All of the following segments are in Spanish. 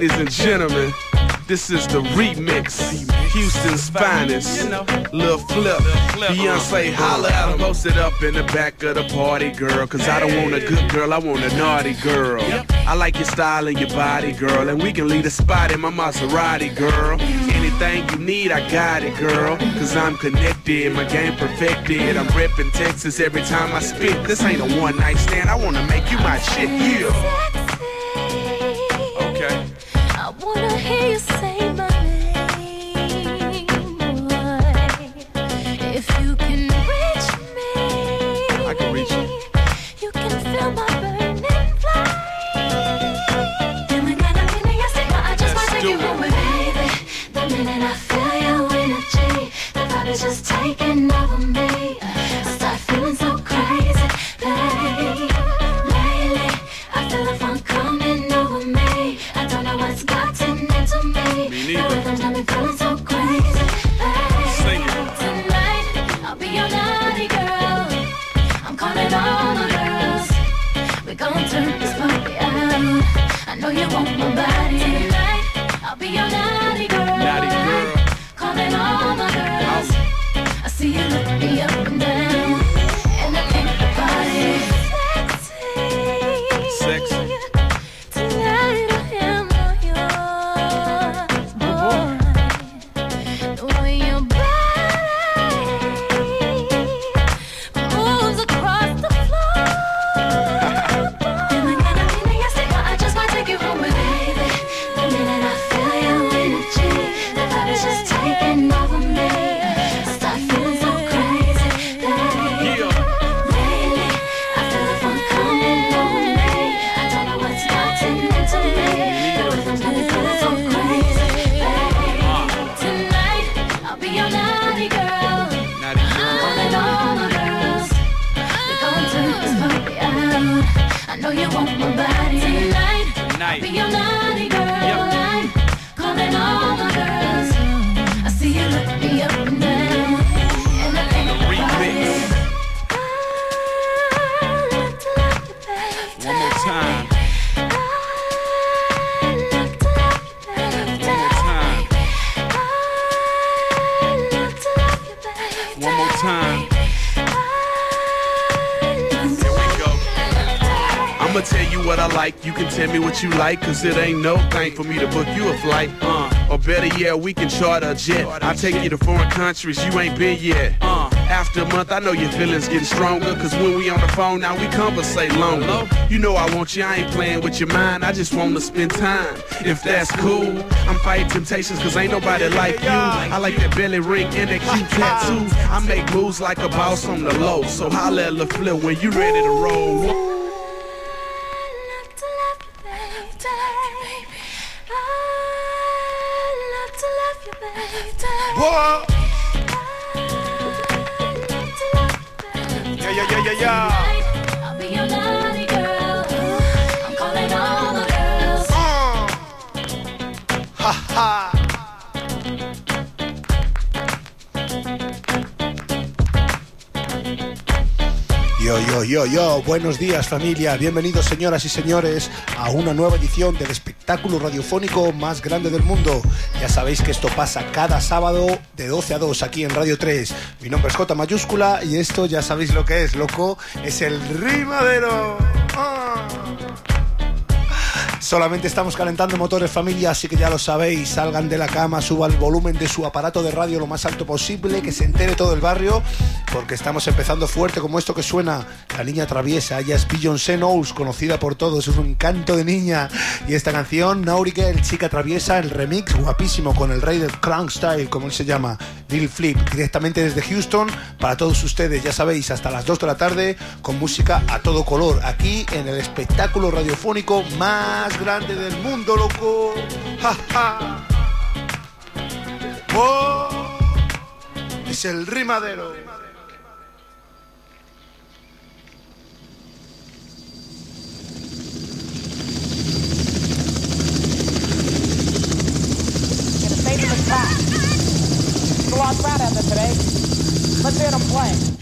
Ladies and gentlemen, this is the remix. Houston's finest. Lil Flip. Beyonce holla at 'em. Posted up in the back of the party, girl. Cause I don't want a good girl, I want a naughty girl. I like your style and your body, girl. And we can leave a spot in my Maserati, girl. Anything you need, I got it, girl. Cause I'm connected, my game perfected. I'm reppin' Texas every time I spit. This ain't a one night stand, I wanna make you my shit, yeah. Like, you can tell me what you like, cause it ain't no thing for me to book you a flight. Uh, or better yet, we can charter a jet. I take you to foreign countries you ain't been yet. Uh, after a month, I know your feelings getting stronger, cause when we on the phone now, we conversate longer. You know I want you, I ain't playing with your mind, I just wanna spend time. If that's cool, I'm fighting temptations, cause ain't nobody like you. I like that belly ring and that cute tattoo. I make moves like a boss on the low, so holla at LaFleur when you ready to roll. Yo, buenos días familia, bienvenidos señoras y señores a una nueva edición del espectáculo radiofónico más grande del mundo. Ya sabéis que esto pasa cada sábado de 12 a 2 aquí en Radio 3. Mi nombre es J mayúscula y esto ya sabéis lo que es, loco, es el rimadero. Solamente estamos calentando motores familia, así que ya lo sabéis, salgan de la cama, suban el volumen de su aparato de radio lo más alto posible, que se entere todo el barrio, porque estamos empezando fuerte como esto que suena, la niña traviesa, ella es Beyoncé Knowles, conocida por todos, es un encanto de niña, y esta canción, Naughty el chica traviesa, el remix guapísimo con el rey del crunk style, como él se llama, Lil Flip, directamente desde Houston, para todos ustedes, ya sabéis, hasta las 2 de la tarde, con música a todo color, aquí en el espectáculo radiofónico más grande del mundo, loco. Ja, ja. Oh, es el rimadero. a lot right out there today. Let's hear them play.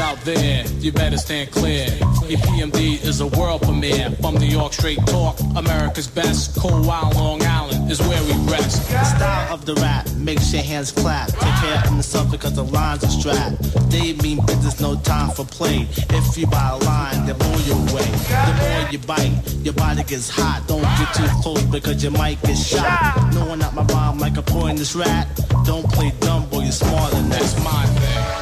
Out there, you better stand clear. EPMD is a world premiere. From New York, straight talk. America's best. Cold Wild Long Island is where we rest. The style of the rap makes your hands clap. Take care of yourself because the lines are strapped. They mean business, no time for play. If you buy a line, they blow you away. The more you bite, your body gets hot. Don't get too close because you might get shot. No one out my rhyme like a poisonous rat. Don't play dumb, boy, you're smarter than that. That's my thing.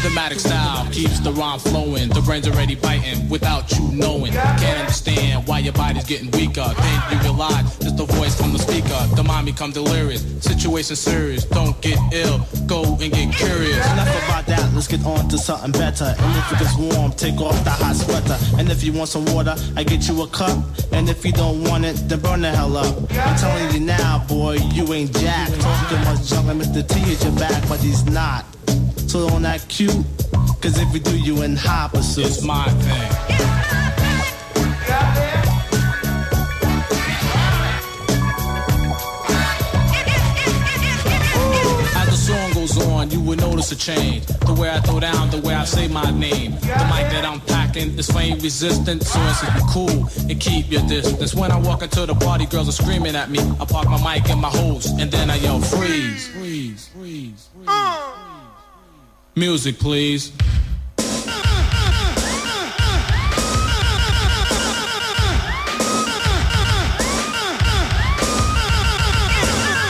Rhythmatic style keeps the rhyme flowing. The brain's already biting without you knowing. Can't understand why your body's getting weaker. Then you realize it's the voice from the speaker. The mind become delirious. Situation serious. Don't get ill. Go and get curious. Enough about that, let's get on to something better. And if it gets warm, take off the hot sweater. And if you want some water, I get you a cup. And if you don't want it, then burn the hell up. I'm telling you now, boy, you ain't jack. Talking much junk like Mr. T is your back, but he's not. So don't act cute, cause if you do, you in high pursuit. It's my thing. As the song goes on, you will notice a change. The way I throw down, the way I say my name. The mic that I'm packing is flame resistant, so it's be cool and keep your distance. When I walk into the party, girls are screaming at me. I park my mic in my host, and then I yell, freeze, freeze, freeze, freeze. Oh. Music, please.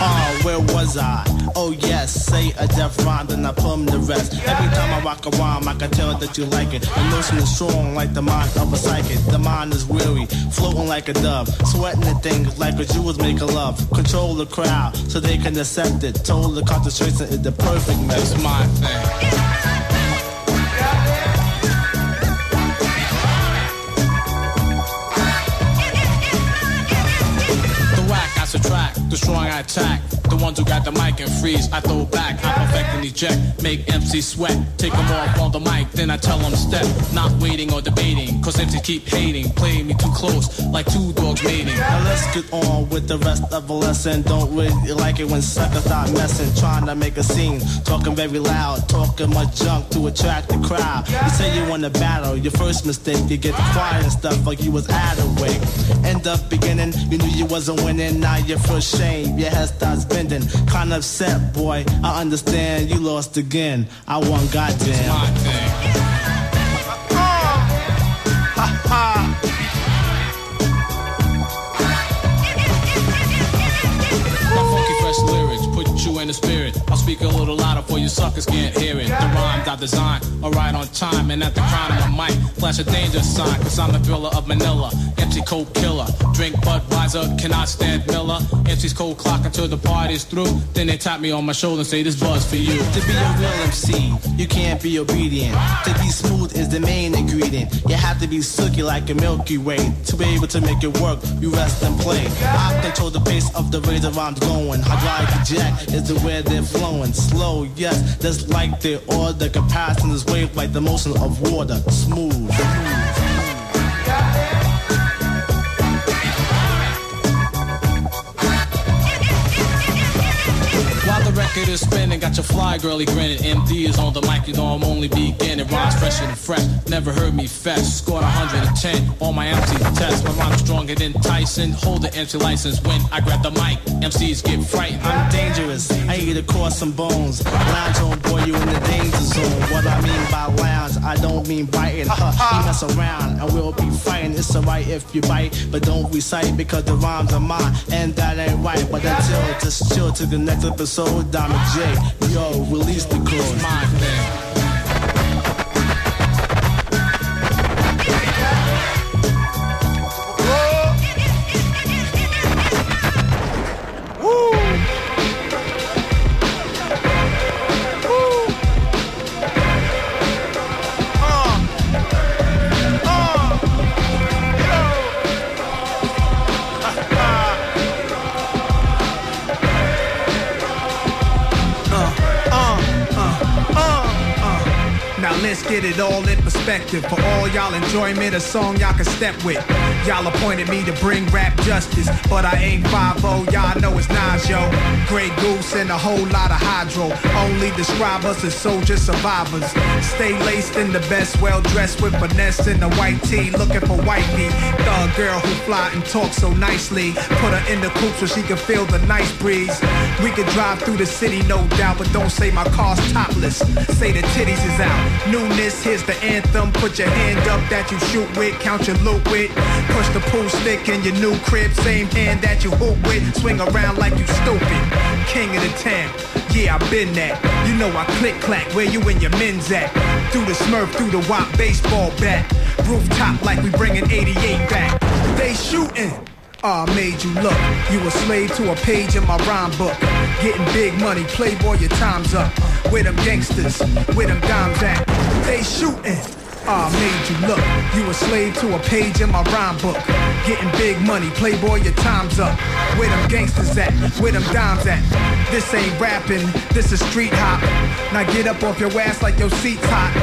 Oh, where was I? Oh yes, say a deaf rhyme, then I plumb the rest. Every time I rock a rhyme, I can tell that you like it. The notion is strong like the mind of a psychic. The mind is weary, floating like a dove, sweating the things like a jewels make a love. Control the crowd so they can accept it. Total the concentration is the perfect It's my thing. The strong I attack. The ones who got the mic and freeze, I throw back. I perfect and eject, make MC sweat. Take them off on the mic, then I tell them step. Not waiting or debating, cause MCs keep hating. Play me too close, like two dogs mating. Now let's get on with the rest of the lesson. Don't really like it when suckers start messing, trying to make a scene, talking very loud, talking much junk to attract the crowd. You say you want to battle, your first mistake, you get quiet and stuff like you was out of way. End up beginning, you knew you wasn't winning, now you're first shame, your head starts bending. Kind of upset, boy, I understand you lost again. I won, goddamn. My thing. My funky fresh lyrics put in the spirit. I'll speak a little louder for you suckers can't hear it. The rhymes I design are right on time, and at the crown of my mic, flash a danger sign, cause I'm the thriller of Manila. MC Coke killer. Drink Budweiser, cannot stand Miller. MC's cold clock until the party's through. Then they tap me on my shoulder and say, This buzz for you. To be a real MC, you can't be obedient. To be smooth is the main ingredient. You have to be silky like a Milky Way. To be able to make it work, you rest and play. I control the pace of the razor rhymes going. i Hydraulic jack is the way they're flowing. Slow, yes, just like the order. Comparison is wave like the motion of water. Smooth. While the record is spinning, got your fly girly grinning. MD is on the mic, you know I'm only beginning. Rhymes fresher than fresh, never heard me fetch. Scored 110 on my MC test. My rhyme's stronger than Tyson. Hold the MC license when I grab the mic. MCs get frightened. I'm dangerous. I eat across some bones. Lounge on boy, you in the danger zone. What I mean by lounge, I don't mean biting. Huh, we mess around and we'll be fighting. It's alright if you bite, but don't recite because the rhymes are mine. And that ain't right. But until just chill to the next episode, Diamond J. Yo, release the code. My thing. Get it all in perspective. For all y'all enjoyment, a song y'all can step with. Y'all appointed me to bring rap justice, but I ain't 5 y'all know it's Nas, yo. Grey Goose and a whole lot of hydro. Only describe us as soldier survivors. Stay laced in the best, well dressed with finesse in the white tee, looking for wifey. Thug girl who fly and talk so nicely. Put her in the coupe so she can feel the nice breeze. We could drive through the city, no doubt, but don't say my car's topless. Say the titties is out. Newness, here's the anthem. Put your hand up that you shoot with, count your loot with. Push the pool stick in your new crib, same hand that you hoop with. Swing around like you stupid. King of the town. Yeah, I've been that. You know I click clack where you and your men's at. Through the smurf, through the wop baseball bat. Rooftop like we bringing 88 back. They shooting. Ah, made you look. You a slave to a page in my rhyme book. Getting big money, playboy, your time's up. Where them gangsters, where them dimes at? They shooting. Ah, made you look. You a slave to a page in my rhyme book. Getting big money, playboy, your time's up. Where them gangsters at? Where them dimes at? This ain't rapping, this is street hop. Now get up off your ass like your seat's hot.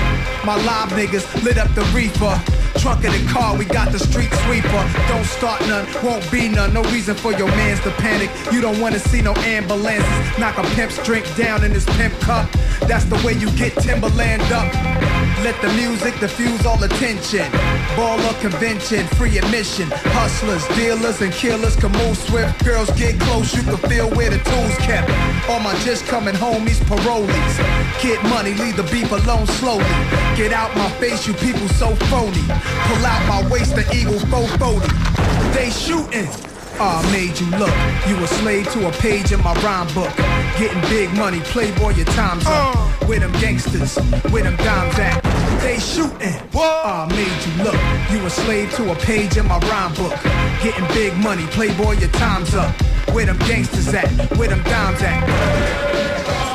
My live niggas lit up the reefer. Trunk of the car, we got the street sweeper. Don't start none, won't be none. No reason for your mans to panic. You don't wanna see no ambulances. Knock a pimp's drink down in his pimp cup. That's the way you get Timberland up. Let the music diffuse all attention. Baller convention, free admission. Hustlers, dealers, and killers can move swift. Girls get close, you can feel where the tools kept. All my just coming homies, parolees. Get money, leave the beef alone slowly. Get out my face, you people so phony. Pull out my waist, the eagle 440. They shooting. Ah, made you look. You a slave to a page in my rhyme book. Getting big money, playboy, your time's up. Where them gangsters, where them dimes at? They shooting. Ah, made you look. You a slave to a page in my rhyme book. Getting big money, playboy, your time's up. Where them gangsters at? Where them dimes at?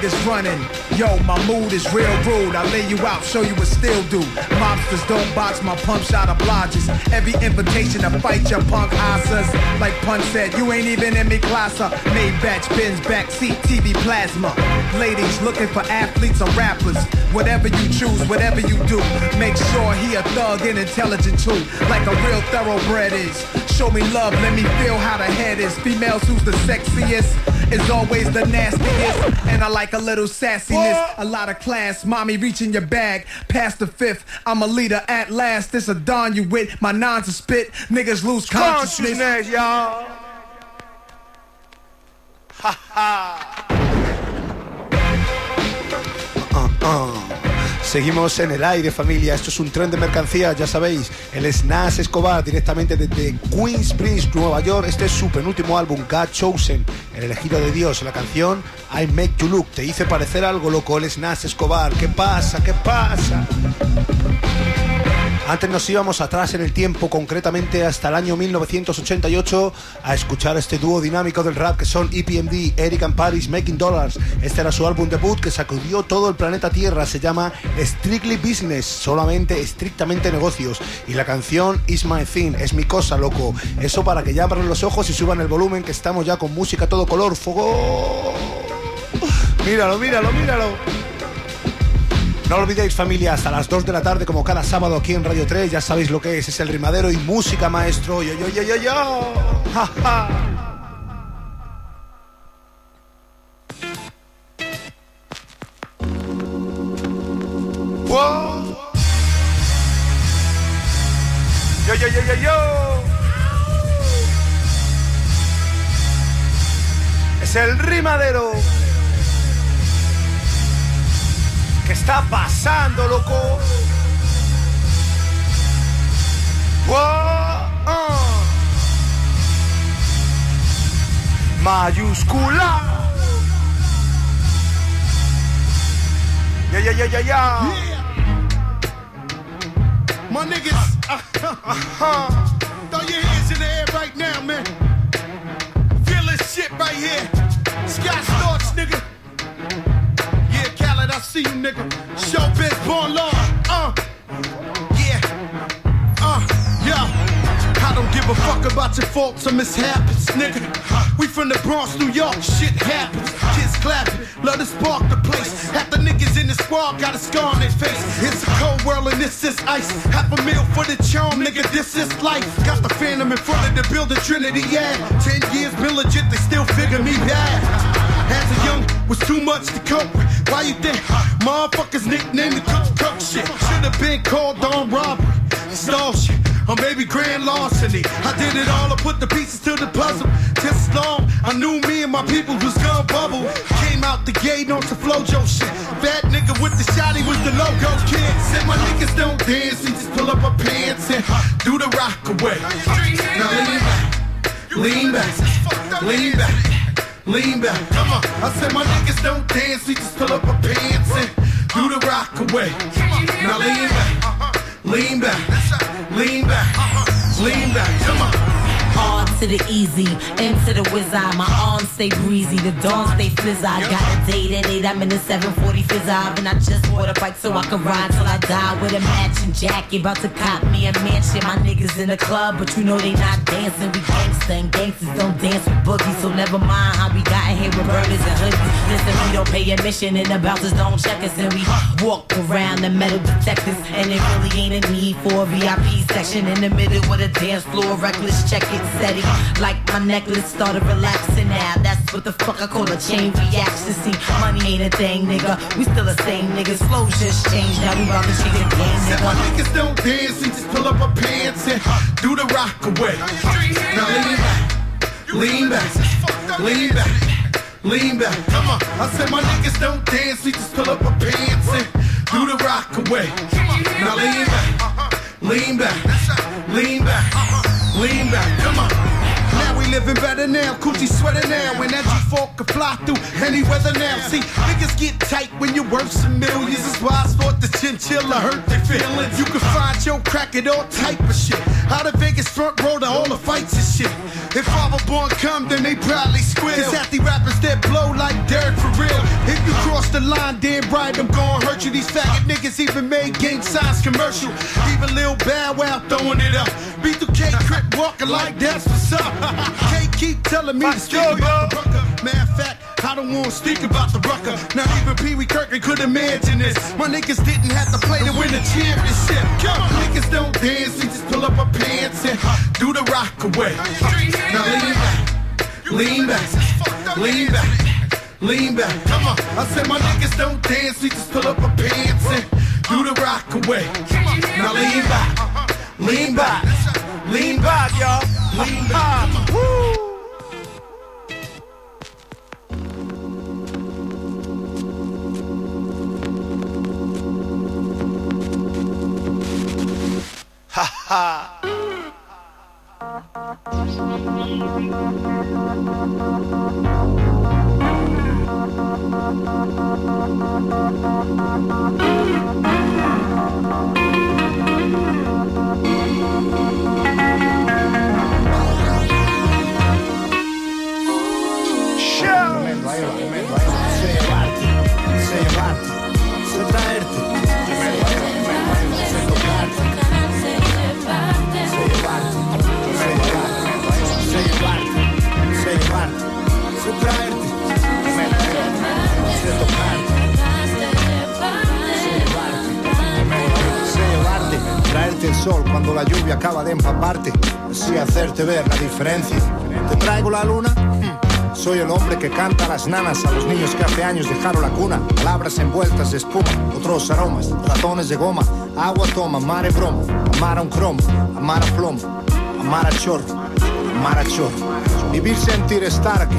Niggas running. Yo, my mood is real rude. I lay you out, show you what still do. Mobsters don't box my pump shot obliges. Every invitation to fight your punk asses. Like Pun said, you ain't even in me class. uh. Made batch bins, backseat, TV plasma. Ladies looking for athletes or rappers. Whatever you choose, whatever you do, make sure he a thug and intelligent too. Like a real thoroughbred is. Show me love, let me feel how the head is. Females who's the sexiest is always the nastiest. And I like a little sassiness, a lot of class. Mommy reaching your bag, past the fifth. I'm a leader at last. This a don you with. My nines a spit. Niggas lose consciousness. Consciousness, y'all. Uh-uh. Seguimos en el aire, familia. Esto es un tren de mercancías, ya sabéis. El Snas Escobar, directamente desde Queensbridge, Nueva York. Este es su penúltimo álbum, God Chosen, el elegido de Dios. La canción I Make You Look. Te hice parecer algo loco, el Snas Escobar. ¿Qué pasa? ¿Qué pasa? Antes nos íbamos atrás en el tiempo, concretamente hasta el año 1988, a escuchar este dúo dinámico del rap que son EPMD, Eric and Paris, Making Dollars. Este era su álbum debut que sacudió todo el planeta Tierra. Se llama Strictly Business, solamente estrictamente negocios. Y la canción Is My Thing, es mi cosa, loco. Eso para que ya abran los ojos y suban el volumen, que estamos ya con música todo color. ¡Fuego! Míralo, míralo, míralo. No olvidéis familia, hasta las 2 de la tarde como cada sábado aquí en Radio 3, ya sabéis lo que es, es el rimadero y música maestro. Yo, yo, yo, yo, yo. Ja, ja. Mayúscula. Yeah yeah yeah yeah yeah. My niggas, throw your hands in the air right now, man. Feel this shit right here. Scott Storch, nigga. Yeah, Khaled, I see you, nigga. Showbiz, born law. Give a fuck about your faults or mishaps, nigga. We from the Bronx, New York, shit happens. Kids clapping, love to spark the place. Half the niggas in the squad got a scar on their face. It's a cold world and this is ice. Half a meal for the charm, nigga, this is life. Got the phantom in front of the building, Trinity, yeah. Ten years been legit, they still figure me bad. As a young, was too much to cope with. Why you think motherfuckers nicknamed the cook cook shit? Should've been called on robbery, stall shit, or maybe grand larceny. I did it all, I put the pieces to the puzzle. Just long, I knew me and my people was gonna bubble. Came out the gate on some flojo shit. Bad nigga with the shotty was the logo kid. Said my niggas don't dance, we just pull up our pants and do the rock away. Now lean back, lean back, lean back. Lean back, come on. I said my niggas don't dance, we just pull up our pants and do the rock away. Now lean back, lean back, lean back, uh-huh. lean back, come on. R to the easy, into to the wizard. My arms stay breezy, the dawn stay fizz. I got a date at 8, I'm in the 740 fizz. And I just bought a bike so I can ride till I die with a matching jacket. About to cop me a mansion. My niggas in the club, but you know they not dancing. We gangsta and gangsters don't dance with boogies. So never mind how we got here with burners and hoodies. Listen, we don't pay admission and the bouncers don't check us. And we walk around the metal detectors. And it really ain't a need for a VIP section in the middle with a dance floor. Reckless check it, steady. Like my necklace started relaxing now. That's what the fuck I call a chain reaction. See, money ain't a thing, nigga. We still the same niggas. Flows just changed. Now we about to change the game, Said my nigga. niggas don't dance, we just pull up our pants and do the rock away. Now lean back, lean back, lean back, lean back. Come on. I said my niggas don't dance, we just pull up our pants and do the rock away. Now lean back, lean back, lean back, lean back. Come on. Now we living better now, coochie sweater now, and that G4 can fly through any weather now. See, niggas get tight when you're worth some millions. That's why I thought the chinchilla hurt their feelings. You can find your crack at all type of shit. Out of Vegas front row to all the fights and shit. If Father Born come, then they probably squeal. Cause half the rappers that blow like Derek for real. If you cross the line, damn right, I'm gonna hurt you. These faggot niggas even made gang signs commercial. Even Lil Bow Wow throwing it up. B2K Crip walking like that's what's up. K keep telling me to speak about the rucker. Matter of fact, I don't wanna speak about the rucker. Not even Pee Wee Kirkland could imagine this. My niggas didn't have to play to win the championship. Come on, niggas don't dance, we just pull up our pants and do the rock away. Now lean back, lean back, lean back, lean back. Come on, I said my niggas don't dance, we just pull up our pants and do the rock away. Now lean back, lean back, Lean back, y'all. Lean back. Woo! Ha ha. Tremendo, ahí va, llevarte, llevarte, sé traerte. Tremendo, ahí va, tremendo, ahí. Sé tocarte, sé llevarte, sé llevarte. Sé llevarte, sé traerte. Tremendo, ahí va, tremendo, sé tocarte, traerte el sol cuando la lluvia acaba de empaparte, así hacerte ver la diferencia. Te traigo la luna. Soy el hombre que canta a las nanas, a los niños que hace años dejaron la cuna. Palabras envueltas de espuma, otros aromas, ratones de goma, agua toma, mar en broma. Amar a un cromo, amar a plomo, amar a chorro, amar a chorro. Vivir, sentir, estar aquí.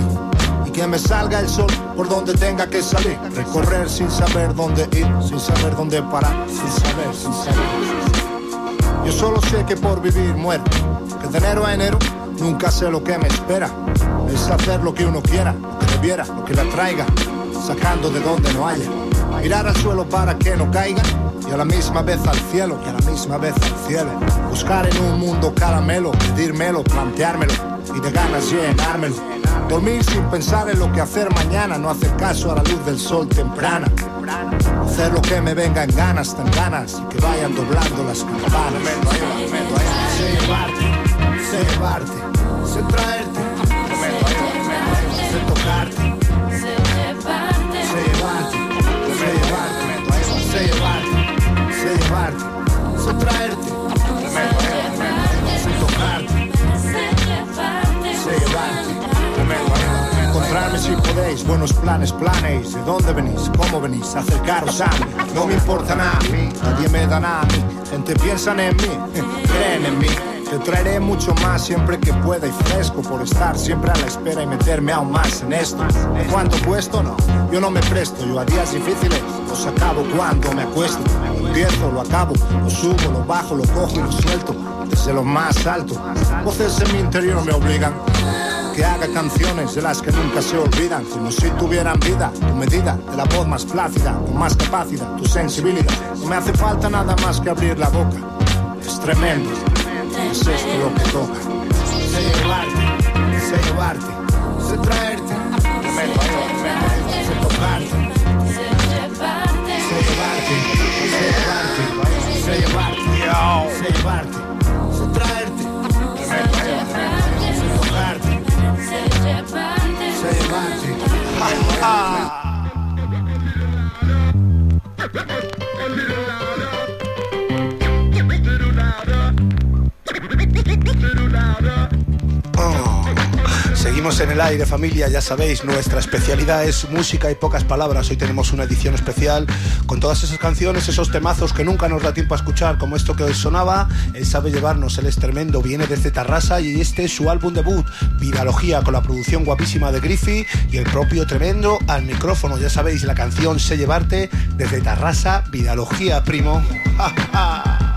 Y que me salga el sol por donde tenga que salir. Recorrer sin saber dónde ir, sin saber dónde parar, sin saber, sin saber. Yo solo sé que por vivir muero, que de enero a enero nunca sé lo que me espera. Es hacer lo que uno quiera, lo que debiera, lo que la traiga, sacando de donde no haya. Mirar al suelo para que no caiga y a la misma vez al cielo, y a la misma vez al cielo. Buscar en un mundo caramelo, pedírmelo, planteármelo y de ganas llenármelo. Dormir sin pensar en lo que hacer mañana, no hacer caso a la luz del sol temprana. Hacer lo que me venga en ganas, tan ganas, y que vayan doblando las campanas. Sé llevarte, sé llevarte, sé traerte. Sé tocarte, sé llevarte, sé llevarte, sé llevarte, sé llevarte, sé traerte, sé tocarte, sé llevarte. Encontrarme si podéis, buenos planes, planes, de dónde venís, cómo venís, acercaros a mí, no me importa nada nadie me da nada gente piensan en mí, creen en mí. Te traeré mucho más siempre que pueda y fresco por estar siempre a la espera y meterme aún más en esto. ¿Cuánto cuesto? No, yo no me presto, yo a días difíciles los acabo cuando me acuesto. Empiezo, lo acabo, lo subo, lo bajo, lo cojo y lo suelto desde lo más alto. Voces en mi interior me obligan que haga canciones de las que nunca se olvidan, como si tuvieran vida, tu medida, de la voz más plácida, con más capacidad, tu sensibilidad. No me hace falta nada más que abrir la boca. Es tremendo, es esto lo que toca. Sé llevarte, sé llevarte, sé traerte. Va, tremendo, ahí va, sé tocarte. Sé llevarte, sé llevarte, sé llevarte, sé llevarte, sé traerte. Va, tremendo, sé tocarte. Sé llevarte. Seguimos en el aire, familia, ya sabéis, nuestra especialidad es música y pocas palabras. Hoy tenemos una edición especial con todas esas canciones, esos temazos que nunca nos da tiempo a escuchar, como esto que hoy sonaba. Él sabe llevarnos, él es tremendo, viene desde Tarrasa y este es su álbum debut, Viralogía, con la producción guapísima de Griffy y el propio tremendo al micrófono. Ya sabéis, la canción Sé Llevarte desde Tarrasa, Viralogía, primo.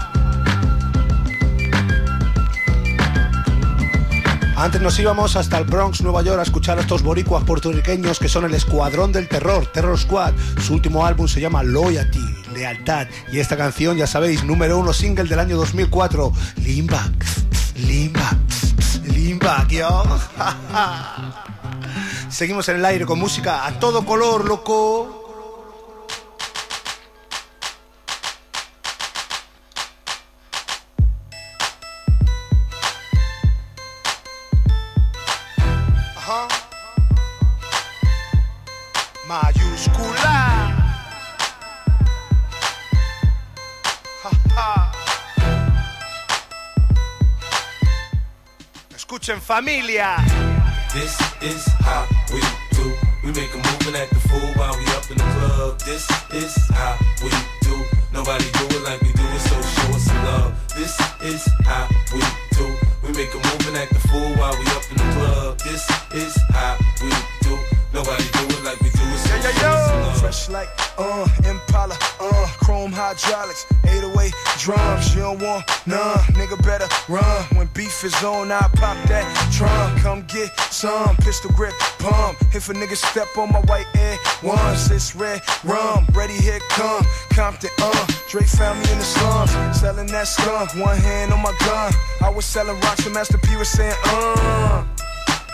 Antes nos íbamos hasta el Bronx, Nueva York, a escuchar a estos boricuas puertorriqueños que son el Escuadrón del Terror, Terror Squad. Su último álbum se llama Loyalty, Lealtad. Y esta canción, ya sabéis, número uno single del año 2004, Limba, Limba, Limba, yo. Seguimos en el aire con música a todo color, loco. Escuchen familia. This is how we do. We make a move and act the fool while we up in the club. This is how we do. Nobody do it like we do it, so show us some love. This is how we do. We make a move and act the fool while we up in the club. This is how we do. Nobody do it like we do it, so show us some love. Fresh like, uh, Impala, chrome hydraulics, 808 808 drums. You don't want none, nigga better run. When beef is on, I pop that trunk. Come get some pistol grip pump. If a nigga step on my white air once, it's red rum. Ready, here come Compton, uh. Dre found me in the slums, selling that skunk. One hand on my gun. I was selling rocks, and Master P was saying, uh.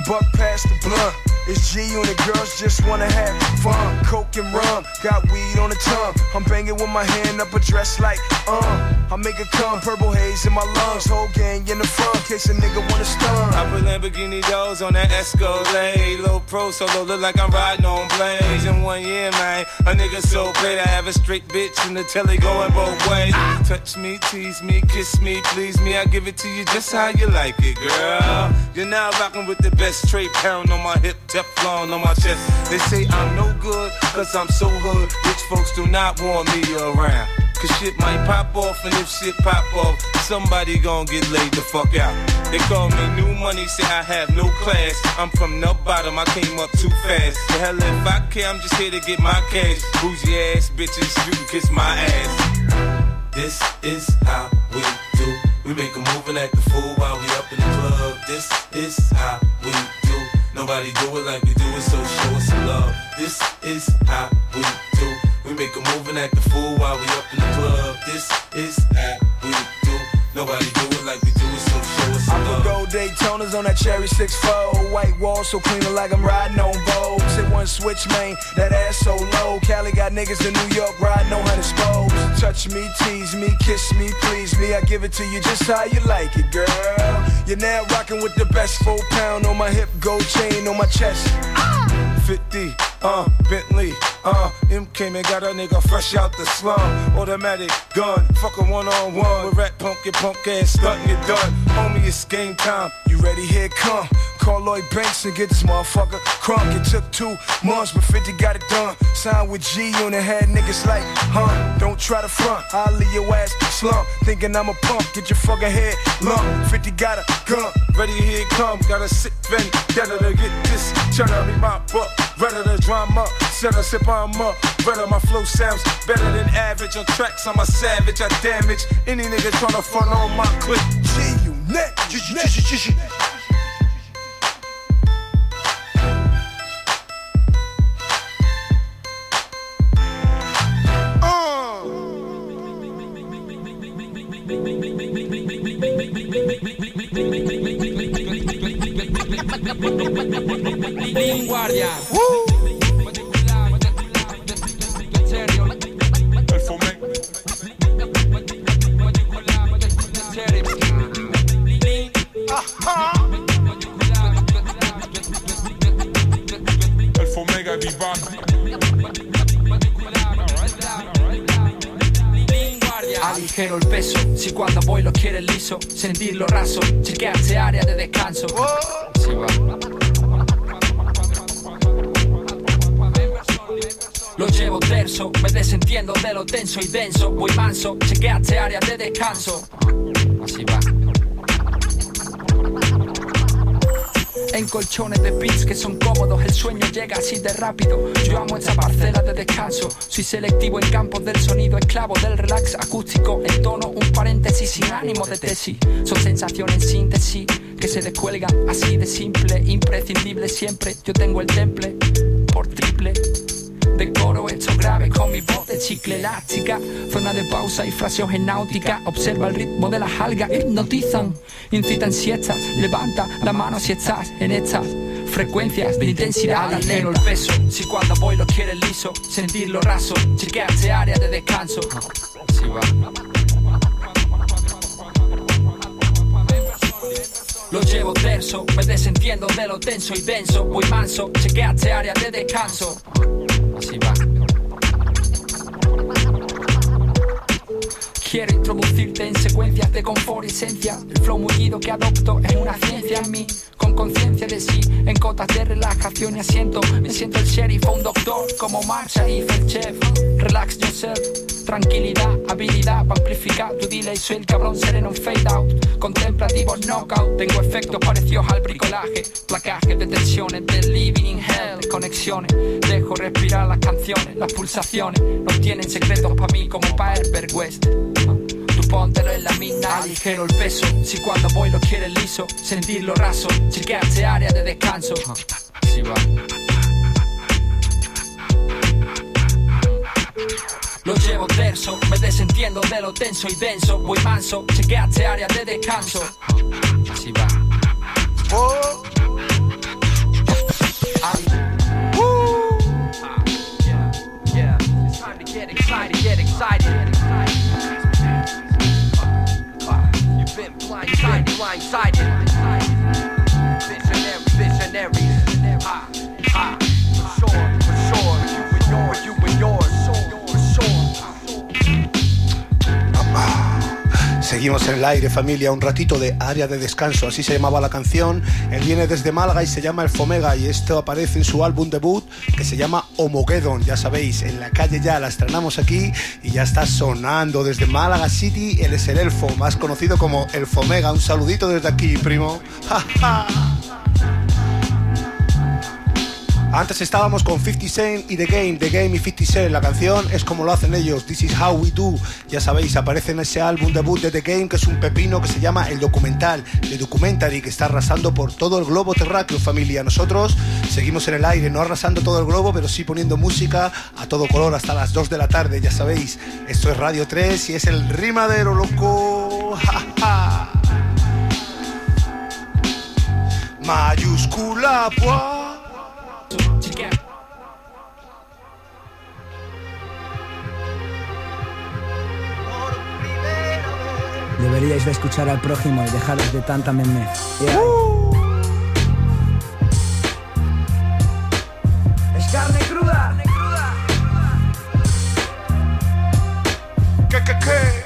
Buck past the blunt. It's G unit girls just wanna have fun. Coke and rum, got weed on the tongue. I'm banging with my hand up a dress like, uh. I make it come, purple haze in my lungs. Whole gang in the front, case a nigga wanna stun. I put Lamborghini doors on that Escalade. Low pro solo, look like I'm riding on blades. In one year, man, a nigga so great. I have a straight bitch in the telly going both ways. Touch me, tease me, kiss me, please me. I give it to you just how you like it, girl. You're now rocking with the best straight pound on my hip, Teflon on my chest. They say I'm no good, cause I'm so hood. Rich folks do not want me around. Cause shit might pop off, and if shit pop off, somebody gon' get laid the fuck out. They call me new money, say I have no class. I'm from the bottom, I came up too fast. The hell if I care, I'm just here to get my cash. Bougie ass bitches, you can kiss my ass. This is how we do. We make a move and act a fool while we up in the club. This is how we do. Nobody do it like we do it, so show us some love. This is how we do. We make a move and act a fool while we up in the club. This is how we do. Nobody do it like we do it, so show us I some put love. gold Daytonas on that cherry 6-4 White wall so clean like I'm riding on Vogue Hit one switch, man, that ass so low Cali got niggas in New York riding on hundred spokes Touch me, tease me, kiss me, please me I give it to you just how you like it, girl You're now rocking with the best four pound On my hip, gold chain on my chest 50, uh, Bentley, uh, M came and got a nigga fresh out the slum. Automatic gun, fuck a one on one. With rat punk, your punk ass stunting, you done. Homie, it's game time. You ready? Here come. Call Lloyd Banks and get this motherfucker crunk. It took two months, but 50 got it done. Signed with G on the head, niggas like, huh? Don't try to front. I'll leave your ass slump. Thinking I'm a punk, get your fucking head lump. 50 got a gun. Ready, here come. Got a sick vent, better to get this. Cheddar me my butt, better to drama. Set a sip on up, better my flow sounds better than average. On tracks, I'm a savage, I damage any nigga tryna front on my clip. G unit, G G G G G. Lean Guardian. El Fomega Vivan. Aligero el peso, si cuando voy lo quieres liso, sentirlo raso, chequearse área de descanso. Lo llevo terso, me desentiendo de lo tenso y denso, voy manso, chequearse área de descanso. Así va. En colchones de beats que son cómodos, el sueño llega así de rápido. Yo amo esa parcela de descanso. Soy selectivo en campos del sonido, esclavo del relax acústico. En tono, un paréntesis sin ánimo de tesis. Son sensaciones en síntesis que se descuelgan así de simple, imprescindible siempre. Yo tengo el temple por triple. Decoro hecho grave con mi voz de chicle elástica. Zona de pausa y fraseos en náutica. Observa el ritmo de las algas, hipnotizan, incitan siestas. Levanta la mano si estás en estas frecuencias de intensidad. Aligero el peso, si cuando voy lo quieres liso. Sentirlo raso, chequearse área de descanso. Así va. Lo llevo terso, me desentiendo de lo tenso y denso. Voy manso, chequearse área de descanso. Quiero introducirte en secuencias de confort y esencia. El flow mullido que adopto es una ciencia en mí. Con conciencia de sí, en cotas de relajación y asiento. Me siento el sheriff o un doctor como Marcha y el chef. Relax yourself. Tranquilidad, habilidad para amplificar tu delay. Soy el cabrón sereno en fade out. Contemplativo knockout. Tengo efectos parecidos al bricolaje. Placaje de tensiones del living in hell. Conexiones. Dejo respirar las canciones, las pulsaciones. No tienen secretos para mí como para Herbert West. póntelo en la mina. Aligero el peso, si cuando voy lo quieres liso, sentirlo raso, chequearse área de descanso. Va. Lo llevo terso, me desentiendo de lo tenso y denso. Voy manso, chequeate área de descanso. Así va. Oh. Get excited, get excited. You've been blindsided, blindsided. Seguimos en el aire, familia, un ratito de área de descanso, así se llamaba la canción. Él viene desde Málaga y se llama El Fomega y esto aparece en su álbum debut que se llama Homogeddon, ya sabéis, en la calle ya la estrenamos aquí y ya está sonando desde Málaga City, él es el elfo, más conocido como El Fomega. Un saludito desde aquí, primo. ¡Ja, ja! Antes estábamos con 50 Cent y The Game, The Game y 50 Cent. La canción es como lo hacen ellos, This is how we do. Ya sabéis, aparece en ese álbum debut de The Game, que es un pepino que se llama El Documental, The Documentary, que está arrasando por todo el globo terráqueo, familia. Nosotros seguimos en el aire, no arrasando todo el globo, pero sí poniendo música a todo color hasta las 2 de la tarde, ya sabéis. Esto es Radio 3 y es el rimadero, loco. Mayúscula. Deberíais de escuchar al prójimo y dejaros de tanta meme. Es carne cruda. ¿Qué, qué, qué?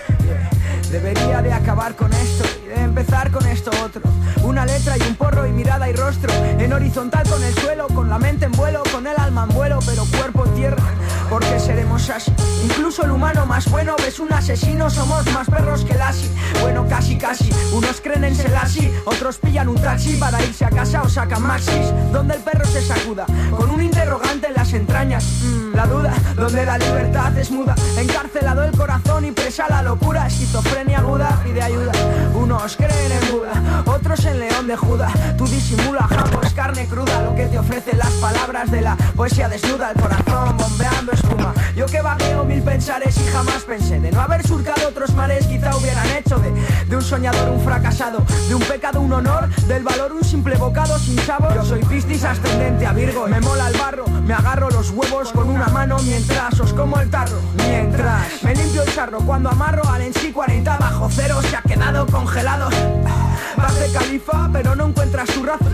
Debería de acabar con esto y de empezar con esto otro. Una letra y un porro y mirada y rostro. En horizontal con el suelo, con la mente en vuelo, con el alma en vuelo, pero cuerpo en tierra. Porque seremos así. Incluso el humano más bueno ves un asesino, somos más perros que Lassie. Bueno, casi casi. Unos creen en Selassie, otros pillan un taxi para irse a casa o sacan maxis. Donde el perro se sacuda, con un interrogante en las entrañas. Mm, la duda, donde la libertad es muda. Encarcelado el corazón y presa la locura. Esquizofrenia aguda, pide ayuda. Unos creen en Buda, otros en León de Judá. Tú disimula, jambo, carne cruda. Lo que te ofrece las palabras de la poesía desnuda. El corazón bombeando espuma. Yo que vagueo mil pensares y jamás pensé de no haber surcado otros mares. Quizá hubieran hecho de, de un soñador un fracasado, de un pecado un honor, del valor un simple bocado sin sabor. Yo soy Piscis ascendente a Virgo. Me mola el barro, me agarro los huevos con una mano mientras os como el tarro. Mientras me limpio el sarro cuando amarro al en sí 40 bajo cero se ha quedado congelado. Vas de califa, pero no encuentras tu raza.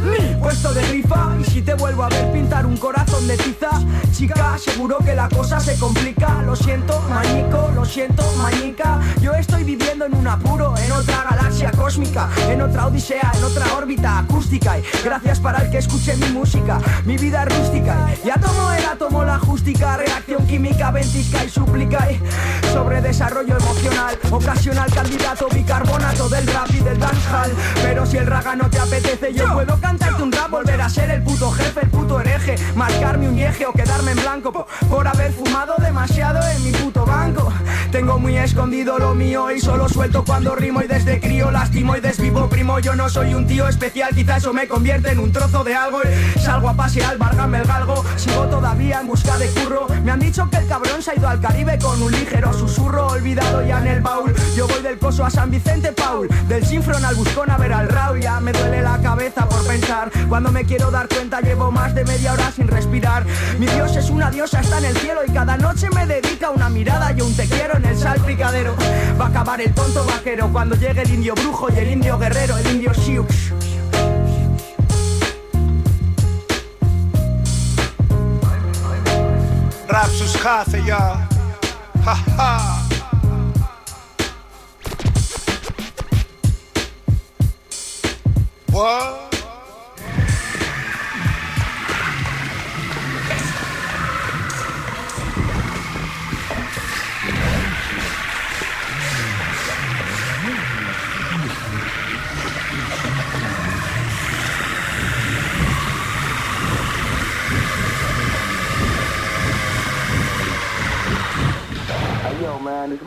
Puesto de grifa, y si te vuelvo a ver pintar un corazón de tiza, chica, seguro que la cosa se complica. Lo siento, mañico, lo siento, mañica. Yo estoy viviendo en un apuro, en otra galaxia cósmica, en otra odisea, en otra órbita acústica. Y gracias para el que escuche mi música, mi vida es rústica. Y átomo el átomo, la justica, reacción química, ventisca y súplica. Y sobre desarrollo emocional, ocasional candidato bicarbonato del rap y del dancehall. Pero si el raga no te apetece, yo puedo cantarte un rap, volver a ser el puto jefe, el puto hereje, marcarme un eje o quedarme en blanco po- por haber fumado demasiado en mi puto banco. Tengo muy escondido lo mío y solo suelto cuando rimo y desde crío lastimo y desvivo primo. Yo no soy un tío especial, quizá eso me convierte en un trozo de algo y salgo a pasear, vargame el galgo. Sigo todavía en busca de curro. Me han dicho que el cabrón se ha ido al Caribe con un ligero susurro olvidado ya en el baúl. Yo coso a San Vicente Paul, del Sinfron al Buscón a ver al Raúl. Ya me duele la cabeza por pensar. Cuando me quiero dar cuenta llevo más de media hora sin respirar. Mi Dios es una diosa, está en el cielo y cada noche me dedica una mirada y un te quiero en el salpicadero. Va a acabar el tonto vaquero cuando llegue el indio brujo y el indio guerrero, el indio Sioux. Rapsus hace ya. What?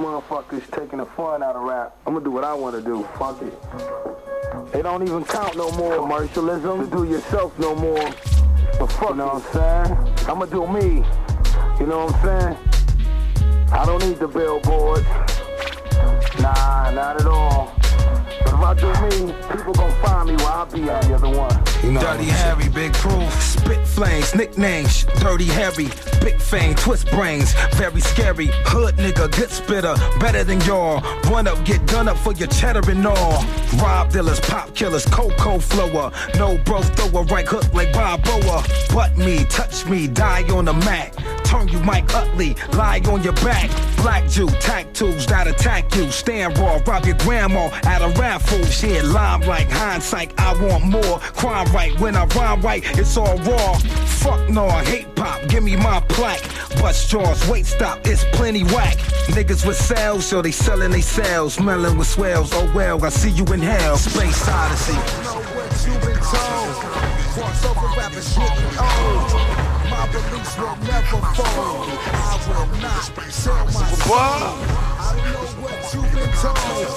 Motherfuckers taking the fun out of rap. I'm gonna do what I wanna do. Fuck it. They don't even count no more commercialism to do yourself no more. But fuck, you know what I'm saying? I'ma do me. You know what I'm saying? I don't need the billboards. Nah, not at all. But if I do me, people gon' find me where I be at the other one. Dirty Harry, big proof. Spit flames, nicknames. Dirty Harry, big fame, twist brains. Very scary. Hood nigga, good spitter. Better than y'all. Run up, get done up for your cheddar and all. Rob dealers, pop killers, cocoa flower. No bro, throw a right hook like Bob Boa. Butt me, touch me, die on the mat. Turn you Mike Utley, lie on your back. Black Jew, tattoos that attack you. Stand raw, rob your grandma at a raffle. Shit, lime like hindsight, I want more. Crime right, when I rhyme right, it's all raw. Fuck no, I hate pop, give me my plaque. Bust jaws, wait stop, it's plenty whack. Niggas with sales, so they selling they sales. Smelling with swells, oh well, I see you in hell. Space Odyssey. you've been told. Crossover rappers getting old. My beliefs will never fold. I will not sell my soul. I don't know what you've been told.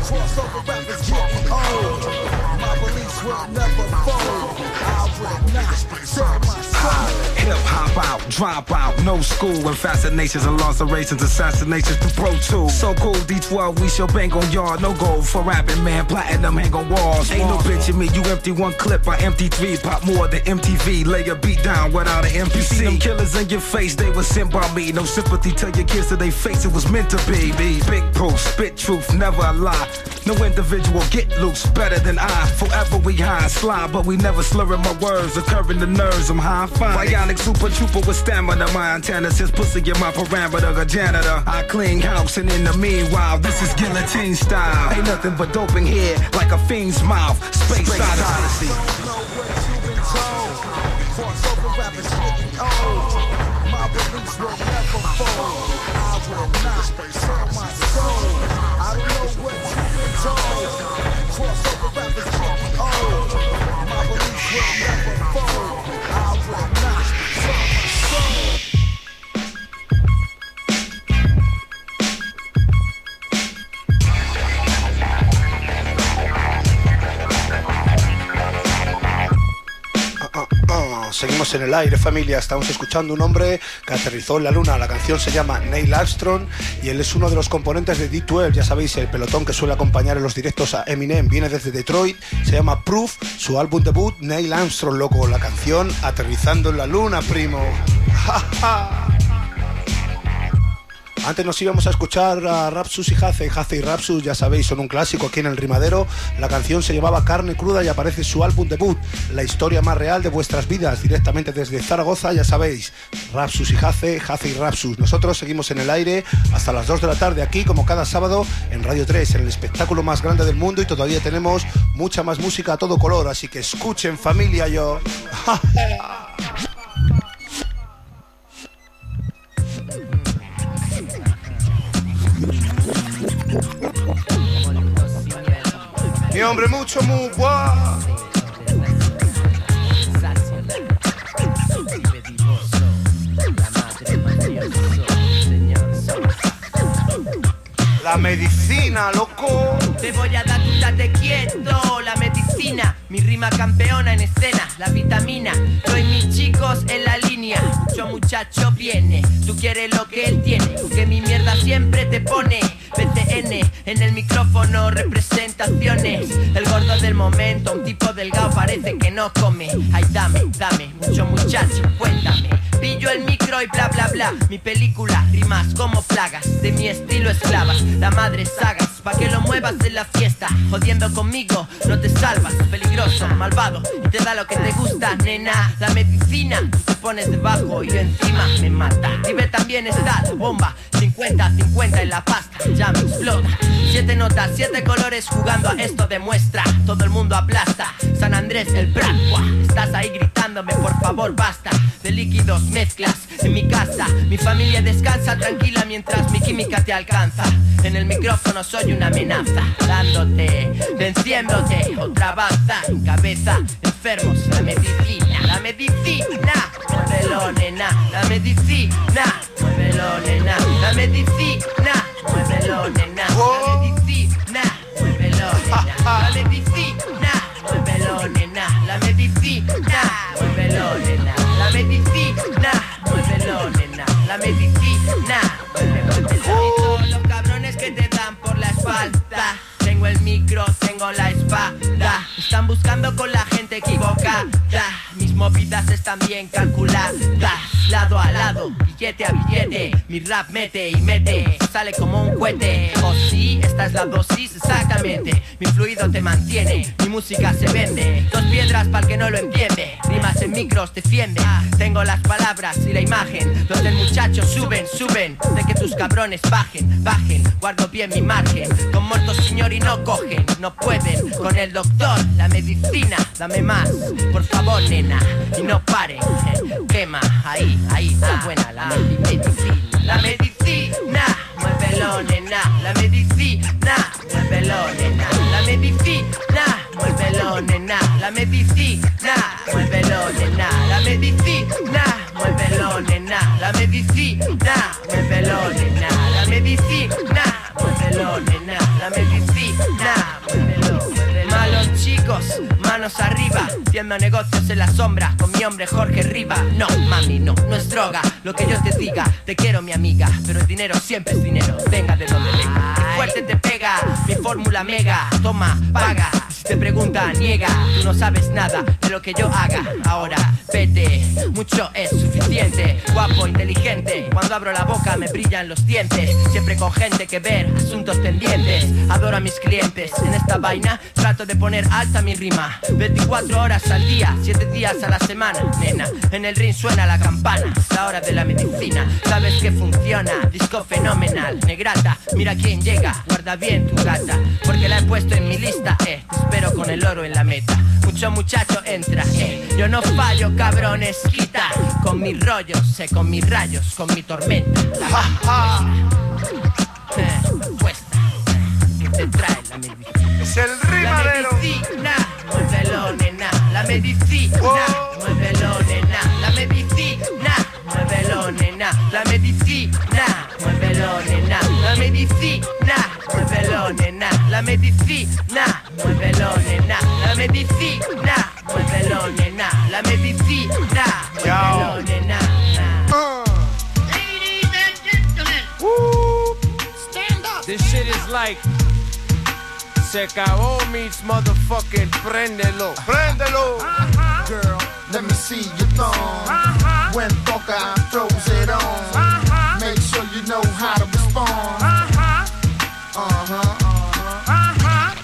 Crossover rappers getting old. My beliefs will never fold. I Hip hop out, drop out, no school, and fascinations and lacerations, assassinations through Pro Tools. So cool, D12, we shall bang on yard, no gold for rapping, man. Platinum hang on walls. Ain't no bitch in me, you empty one clip, I empty three, pop more than MTV. Lay a beat down without an MPC. You see them killers in your face, they was sent by me. No sympathy, tell your kids to they face, it was meant to be. Big proof, spit truth, never a lie. No individual get loose, better than I. Forever we high, slide, but we never slurring my words, occurring the nerves. I'm high fine. Bionic super trooper with stamina. My antenna says pussy in my parameter. A janitor. I clean house, and in the meanwhile, this is guillotine style. Ain't nothing but doping here, like a fiend's mouth. Space, Odyssey. Crossover rappers getting old. My beliefs will never fold. I will not sell my soul. I don't know what you've been told. Crossover rappers getting. My beliefs will never seguimos en el aire, familia. Estamos escuchando un hombre que aterrizó en la luna. La canción se llama Neil Armstrong y él es uno de los componentes de D12. Ya sabéis, el pelotón que suele acompañar en los directos a Eminem. Viene desde Detroit, se llama Proof. Su álbum debut, Neil Armstrong, loco. La canción Aterrizando en la luna, primo. Antes nos íbamos a escuchar a Rapsus y Hace. Hace y Rapsus, ya sabéis, son un clásico aquí en el Rimadero. La canción se llamaba Carne Cruda y aparece su álbum debut, La historia más real de vuestras vidas, directamente desde Zaragoza, ya sabéis. Rapsus y Hace, Hace y Rapsus. Nosotros seguimos en el aire hasta las 2 de la tarde aquí, como cada sábado, en Radio 3, en el espectáculo más grande del mundo y todavía tenemos mucha más música a todo color, así que escuchen familia yo. Mi hombre mucho muy guau. La medicina, loco. Te voy a dar tu quieto, la medicina, mi rima campeona en escena, la vitamina, soy mis chicos en la línea, mucho muchacho viene, tú quieres lo que él tiene, que mi mierda siempre te pone, BTN, en el micrófono representaciones, el gordo del momento, un tipo delgado parece que no come, ay dame, dame, mucho muchacho, cuéntame, pillo el micro y bla bla bla, mi película, rimas como plagas, de mi estilo esclavas, la madre sagas, pa' que lo muevas en la fiesta, jodiendo conmigo, no te salvas, peligroso, malvado, y te da lo que te gusta, nena, la medicina, te pones debajo y yo encima me mata, Vive también está bomba, 50-50 en la pasta, ya me explota, siete notas, siete colores jugando a esto demuestra, todo el mundo aplasta, San Andrés, el Prat, ¡buah! estás ahí gritándome, por favor basta, de líquidos mezclas, en mi casa, mi familia descansa tranquila mientras mi química te alcanza, en el micrófono soy una amenaza, dándote, venciéndote, otra avanzan, cabeza, enfermos, la medicina, la medicina, muévelo nena, la medicina, muévelo nena, la medicina, muévelo nena, la medicina, muévelo nena, la medicina, muévelo nena, la medicina, muévelo nena, la medicina, muévelo nena, la medicina, muévelo nena, todos los cabrones que te dan por la espalda micro, tengo la espada. Están buscando con la gente equivocada. Mis movidas están bien calculadas. Lado a lado, billete a billete. Mi rap mete y mete, sale como un cohete. Oh sí, esta es la dosis exactamente. Mi fluido te mantiene, mi música se vende. Dos piedras para el que no lo entiende. Rimas en micros defiende. Tengo las palabras y la imagen. Los del muchacho suben, suben. De que tus cabrones bajen, bajen. Guardo bien mi margen. Con muertos señor y no cogen, no pueden. Con el doctor, la medicina, dame más. Por favor, nena, y no paren. Quema, ahí, ahí, está buena la medi- medicina. La medicina, muévelo, nena. La medicina, muévelo, nena. La medicina, muévelo, nena. La medicina, muévelo, nena. La medicina, muévelo, nena. La medicina, muévelo, nena. La medicina, muévelo, nena. Manos arriba. Tiendo negocios en la sombra con mi hombre Jorge Riva. No, mami, no, no es droga. Lo que yo te diga, te quiero, mi amiga. Pero el dinero siempre es dinero, venga de donde venga. Fuerte te pega, mi fórmula mega. Toma, paga. Te pregunta, niega. Tú no sabes nada de lo que yo haga. Ahora, vete, mucho es suficiente. Guapo, inteligente. Cuando abro la boca me brillan los dientes. Siempre con gente que ver asuntos pendientes. Adoro a mis clientes. En esta vaina trato de poner alta mi rima. 24 horas al día, 7 días a la semana. Nena, en el ring suena la campana. La hora de la medicina. Sabes que funciona. Disco fenomenal. Negrata, mira quién llega. Guarda bien tu gata. Porque la he puesto en mi lista, eh. Te espero con el oro en la meta. Mucho muchacho entra, eh. Yo no fallo, cabrones, quita. Con mis rollos, sé con mis rayos, con mi tormenta. Vamos, eh, puesta, eh, que te trae la medicina. Es el rimadero. La medicina, muévelo, nena. La medicina, muévelo, nena. La medicina, muévelo, nena. La medicina, muévelo, nena. La medicina, muévelo, nena. La medicina, muévelo, nena. La medicina, muévelo, nena. La medicina, muévelo, nena. This shit is like Se acabó meets motherfucking Prendelo. Prendelo. Uh-huh. Girl, let me see your thong. When Boca throws it on, make sure you know how to respond. Uh-huh. Uh huh. Uh huh.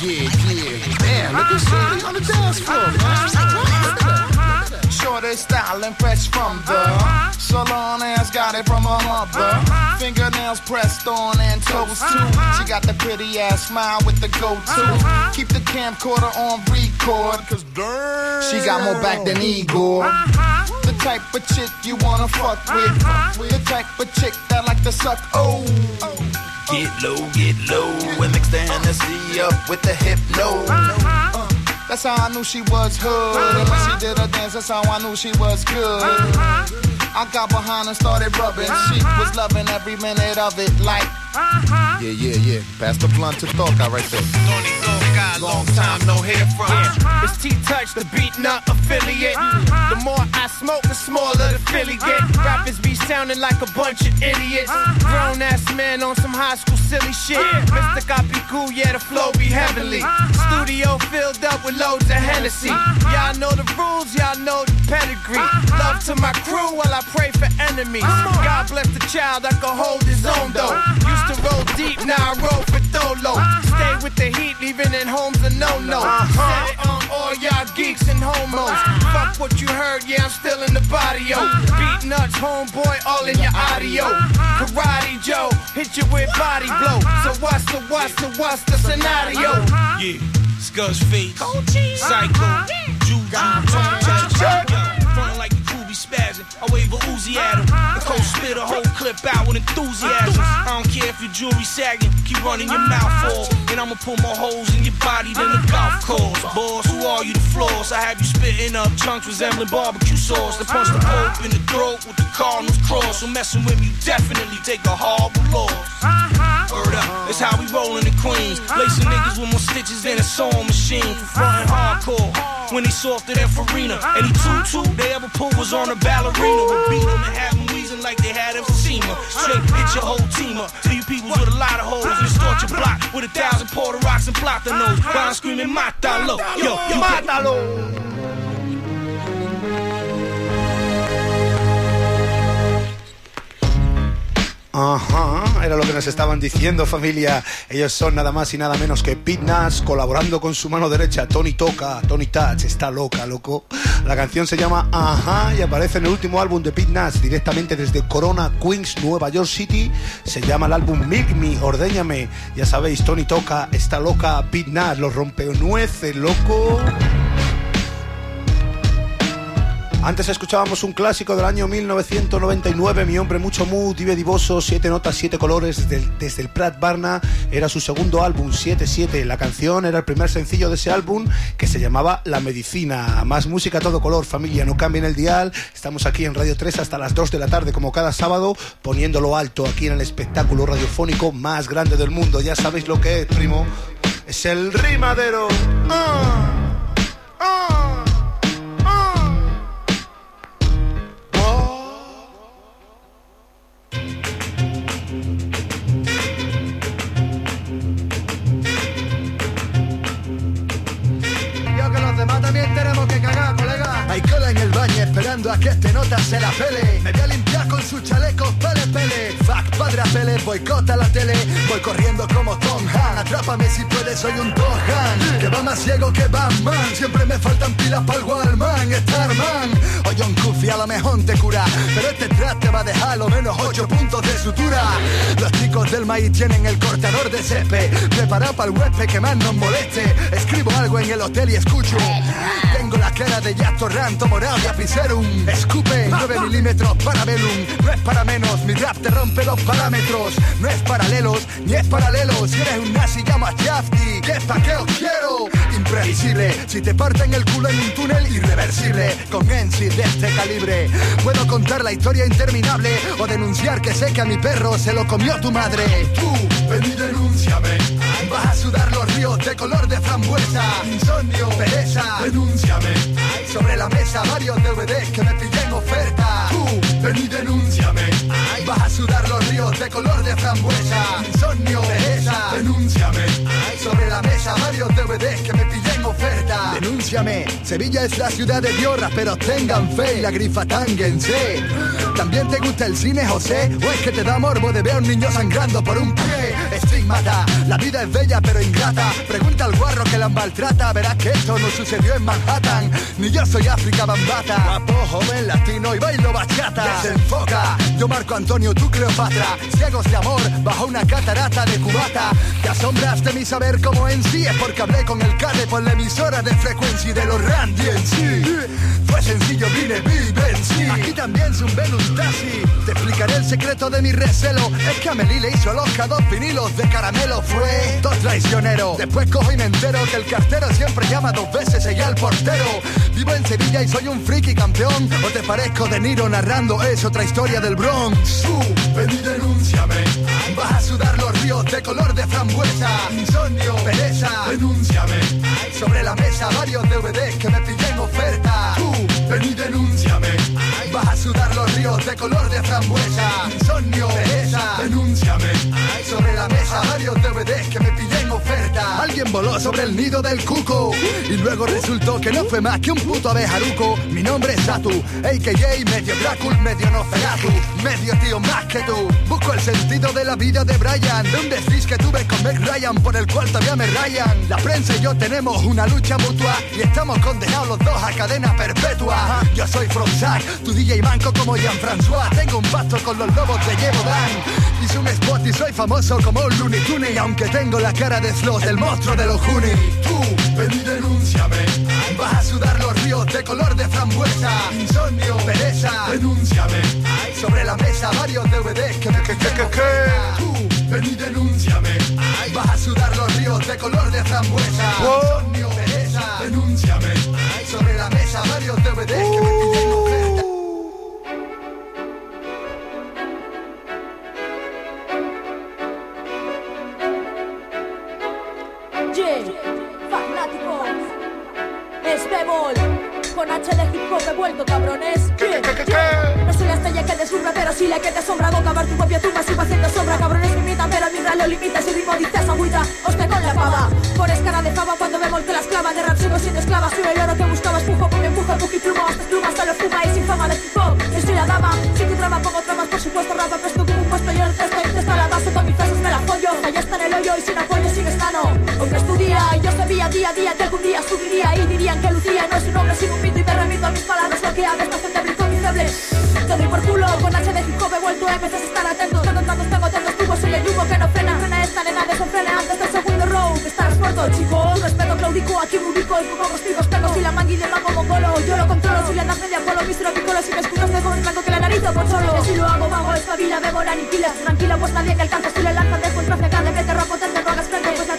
Yeah, yeah. Man, look at Shorty on the dance floor, man. Shorty styling fresh from the uh-huh. salon ass got it from her mother. Uh-huh. Fingernails pressed on and toes too. Uh-huh. She got the pretty ass smile with the go-to. Keep the camcorder on record, cause darn, she got more back than Igor. The type of chick you wanna fuck with. The type of chick that like to suck. Oh. Get low, get low, and mix the Hennessy up with the hypno. That's how I knew she was hood. And when she did her dance, that's how I knew she was good. I got behind and started rubbing. She was loving every minute of it, like. Uh-huh. Yeah, yeah, yeah. Pass the blunt to Toca right there. Long time no hear from. Yeah, uh-huh. it's T Touch, the beat nut affiliate. Uh-huh. The more I smoke, the smaller the Philly get. Uh-huh. Rappers be sounding like a bunch of idiots. Grown ass man on some high school silly shit. Mr. cool, yeah, the flow be heavenly. Studio filled up with loads of Hennessy. Y'all know the rules, y'all know the pedigree. Love to my crew while I pray for enemies. God bless the child that can hold his own though. Used to roll deep, now I roll for Dolo. Stay with the heat, even in homes a no-no. Uh-huh. Set it on all y'all geeks and homos. Uh-huh. Fuck what you heard, yeah, I'm still in the body, yo. Uh-huh. Beat nuts, homeboy, all in your audio. Karate Joe, hit you with body blow. So what's the, what's the, what's the scenario? Yeah, Scuzz Face, Psycho, Juju, Frontin' spazzing. I wave a Uzi at him. Uh-huh. The cold spit a whole clip out with enthusiasm. Uh-huh. I don't care if your jewelry sagging, keep running your mouth uh-huh. full. And I'ma pull more holes in your body than a golf course. Boss, who are you, the floors? I have you spitting up chunks resembling barbecue sauce. The punch the hope in the throat with the Cardinals cross. So messing with me, definitely take a horrible loss. Word up, that's how we rollin' in Queens. Lacing niggas with more stitches than a sewing machine. Frontin' hardcore. When he softer than Farina. Any tutu they ever pull was on a ballerina. Would beat him and have him wheezing like they had emphysema. Straight hit your whole team up. You people with a lot of hoes, and distort your block with a thousand porter rocks and platanos. While I'm screaming, Matalo. Yo, yo, Matalo. Ajá, era lo que nos estaban diciendo familia. Ellos son nada más y nada menos que Pete Nash colaborando con su mano derecha, Tony Toca, Tony Touch, está loca, loco. La canción se llama Ajá y aparece en el último álbum de Pete Nash directamente desde Corona, Queens, Nueva York City. Se llama el álbum Make Me, Ordéñame. Ya sabéis, Tony Toca, está loca, Pete Nash, los rompenueces, loco. Antes escuchábamos un clásico del año 1999, Mi hombre mucho mood, Dive Divoso, siete notas, siete colores, desde el, desde Prat Barna, era su segundo álbum, 7-7. La canción era el primer sencillo de ese álbum que se llamaba La Medicina. Más música todo color, familia, no cambien el dial. Estamos aquí en Radio 3 hasta las 2 de la tarde, como cada sábado, poniéndolo alto aquí en el espectáculo radiofónico más grande del mundo. Ya sabéis lo que es, primo. Es el rimadero. Ah, ah. También tenemos que cagar. Hay cola en el baño esperando a que este nota se la pele. Me voy a limpiar con su chaleco, pele, pele. Fuck, padre a pele, boicota la tele. Voy corriendo como Tom Han. Atrápame si puedes, soy un Tohan. Que va más ciego que Batman. Siempre me faltan pilas para el Starman. O John Cuffy a lo mejor te cura. Pero este track te va a dejar lo menos 8 puntos de sutura. Los chicos del maíz tienen el cortador de césped. Preparado para el huésped que más nos moleste. Escribo algo en el hotel y escucho. Tengo la cara de Jack Torranto, morado y apicerum. Escupe 9 milímetros para Velum. No es para menos, mi rap te rompe los parámetros. No es paralelos, ni es paralelo. Si eres un nazi, llama a Shafty. ¿Qué es pa' qué os quiero? Imprevisible, si te parten el culo en un túnel irreversible. Con Ensi de este calibre. Puedo contar la historia interminable o denunciar que sé que a mi perro se lo comió tu madre. Tú, ven y denúnciame. Vas a sudar los ríos de color de frambuesa. Insomnio, pereza, denúnciame. Sobre la mesa varios DVDs que me pillé oferta. Tú, ven y denúnciame. Vas a sudar los ríos de color de frambuesa. Insomnio, pereza, denúnciame. Sobre la mesa varios DVDs que me pillé en oferta. Denúnciame. Sevilla es la ciudad de Diorra, pero tengan fe y la grifa tánguense. ¿También te gusta el cine, José? ¿O es que te da morbo de ver a un niño sangrando por un pie? Estigmata, la vida es bella pero ingrata. Pregunta al guarro que la maltrata, verás que esto no sucedió en Manhattan. Ni yo soy África Bambata. Guapo, joven, latino y bailo bachata. Desenfoca, yo Marco Antonio, tú Cleopatra. Ciegos de amor, bajo una catarata de cubata. Te asombras de mi saber como en sí. Es porque hablé con el cane por la emisora de frecuencia de los Randy en sí. Fue sencillo, vine, vive en sí. Aquí también zumbé un taxi. Te explicaré el secreto de mi recelo. Es que a Meli le hizo loca dos vinilos de caramelo. Fue todo traicionero. Después cojo y me entero que el cartero siempre llama dos veces ella al portero. Vivo en Sevilla y soy un friki campeón. O te parezco de Niro narrando es otra historia del Bronx. Ven y denúnciame. Vas a sudar los ríos de color de frambuesa. Insomnio, pereza, denúnciame. Sobre la mesa varios DVDs que me pillé en oferta. Tú, ven y denúnciame. Vas a sudar los ríos de color de frambuesa. Insomnio, pereza, denúnciame. Sobre la mesa varios DVDs que me pillé Alguien voló sobre el nido del cuco. Y luego resultó que no fue más que un puto abejaruco. Mi nombre es Satu, a.k.a. medio Drácula, medio Nosferatu. Medio tío más que tú. Busco el sentido de la vida de Brian. De un desliz que tuve con Meg Ryan, por el cual todavía me rayan. La prensa y yo tenemos una lucha mutua. Y estamos condenados los dos a cadena perpetua. Yo soy From Zack, tu DJ manco como Jean-François. Tengo un pacto con los lobos de Yevo Dan. Hice un spot y soy famoso como un Looney Tunes. Y aunque tengo la cara de Sloth, el monstruo de los Goonies. Tú, ven y denúnciame. Vas a sudar los ríos de color de frambuesa. Insomnio, pereza, denúnciame. Sobre la mesa varios DVDs que me que, que, que, Tú, ven y denúnciame. Vas a sudar los ríos de color de frambuesa. Insomnio, pereza, denúnciame. Sobre la mesa varios DVDs que me pillé con H de hip hop he vuelto, cabrones. ¿Qué, No soy la estrella que te surra, pero sí la que te sombra. Hago cavar tu propia tumba, sigo haciendo sombra. Cabrones me imitan, pero mi lo limita. Si ritmo dices agüita, hostia con la pava. Pones cara de fava cuando me te la esclava. De rap sigo siendo esclava, soy el oro que buscabas. Pujo con mi empuje, puji pluma, hasta plumas, te lo fuma y sin fama de hip hop. Yo soy la dama, si tu trama pongo tramas, por supuesto, rapa, presto como un puesto. Yo el texto y está la base, con mis frases me la follo. Ya está en el hoyo y sin apoyo sigue sano. Aunque estudia, yo sabía día a día que algún día subiría y dirían que Lucía no es un hombre sin un mito y me remito a mis palabras. Lo que hago esta gente brinco mi feble. Te doy por culo, con H de hip hop he vuelto, a estar atento. Tengo tantos, tengo tantos tubos, soy el humo que no frena. Frena esta nena, desenfrene antes del segundo row. Que estarás corto, chicos. Respeto, claudico, aquí me ubico y como testigos tengo. Si la mangui de mago mongolo, yo lo controlo. Si le das media polo, mistro picolo. Si me escuchas, me como blanco que la nariz por solo. Si lo hago, vago, espabila, bebo, la aniquilas. Tranquila, pues nadie que alcanza. Si le lanzas, dejo el traje, cada que te robo, te no hagas frente. Pues la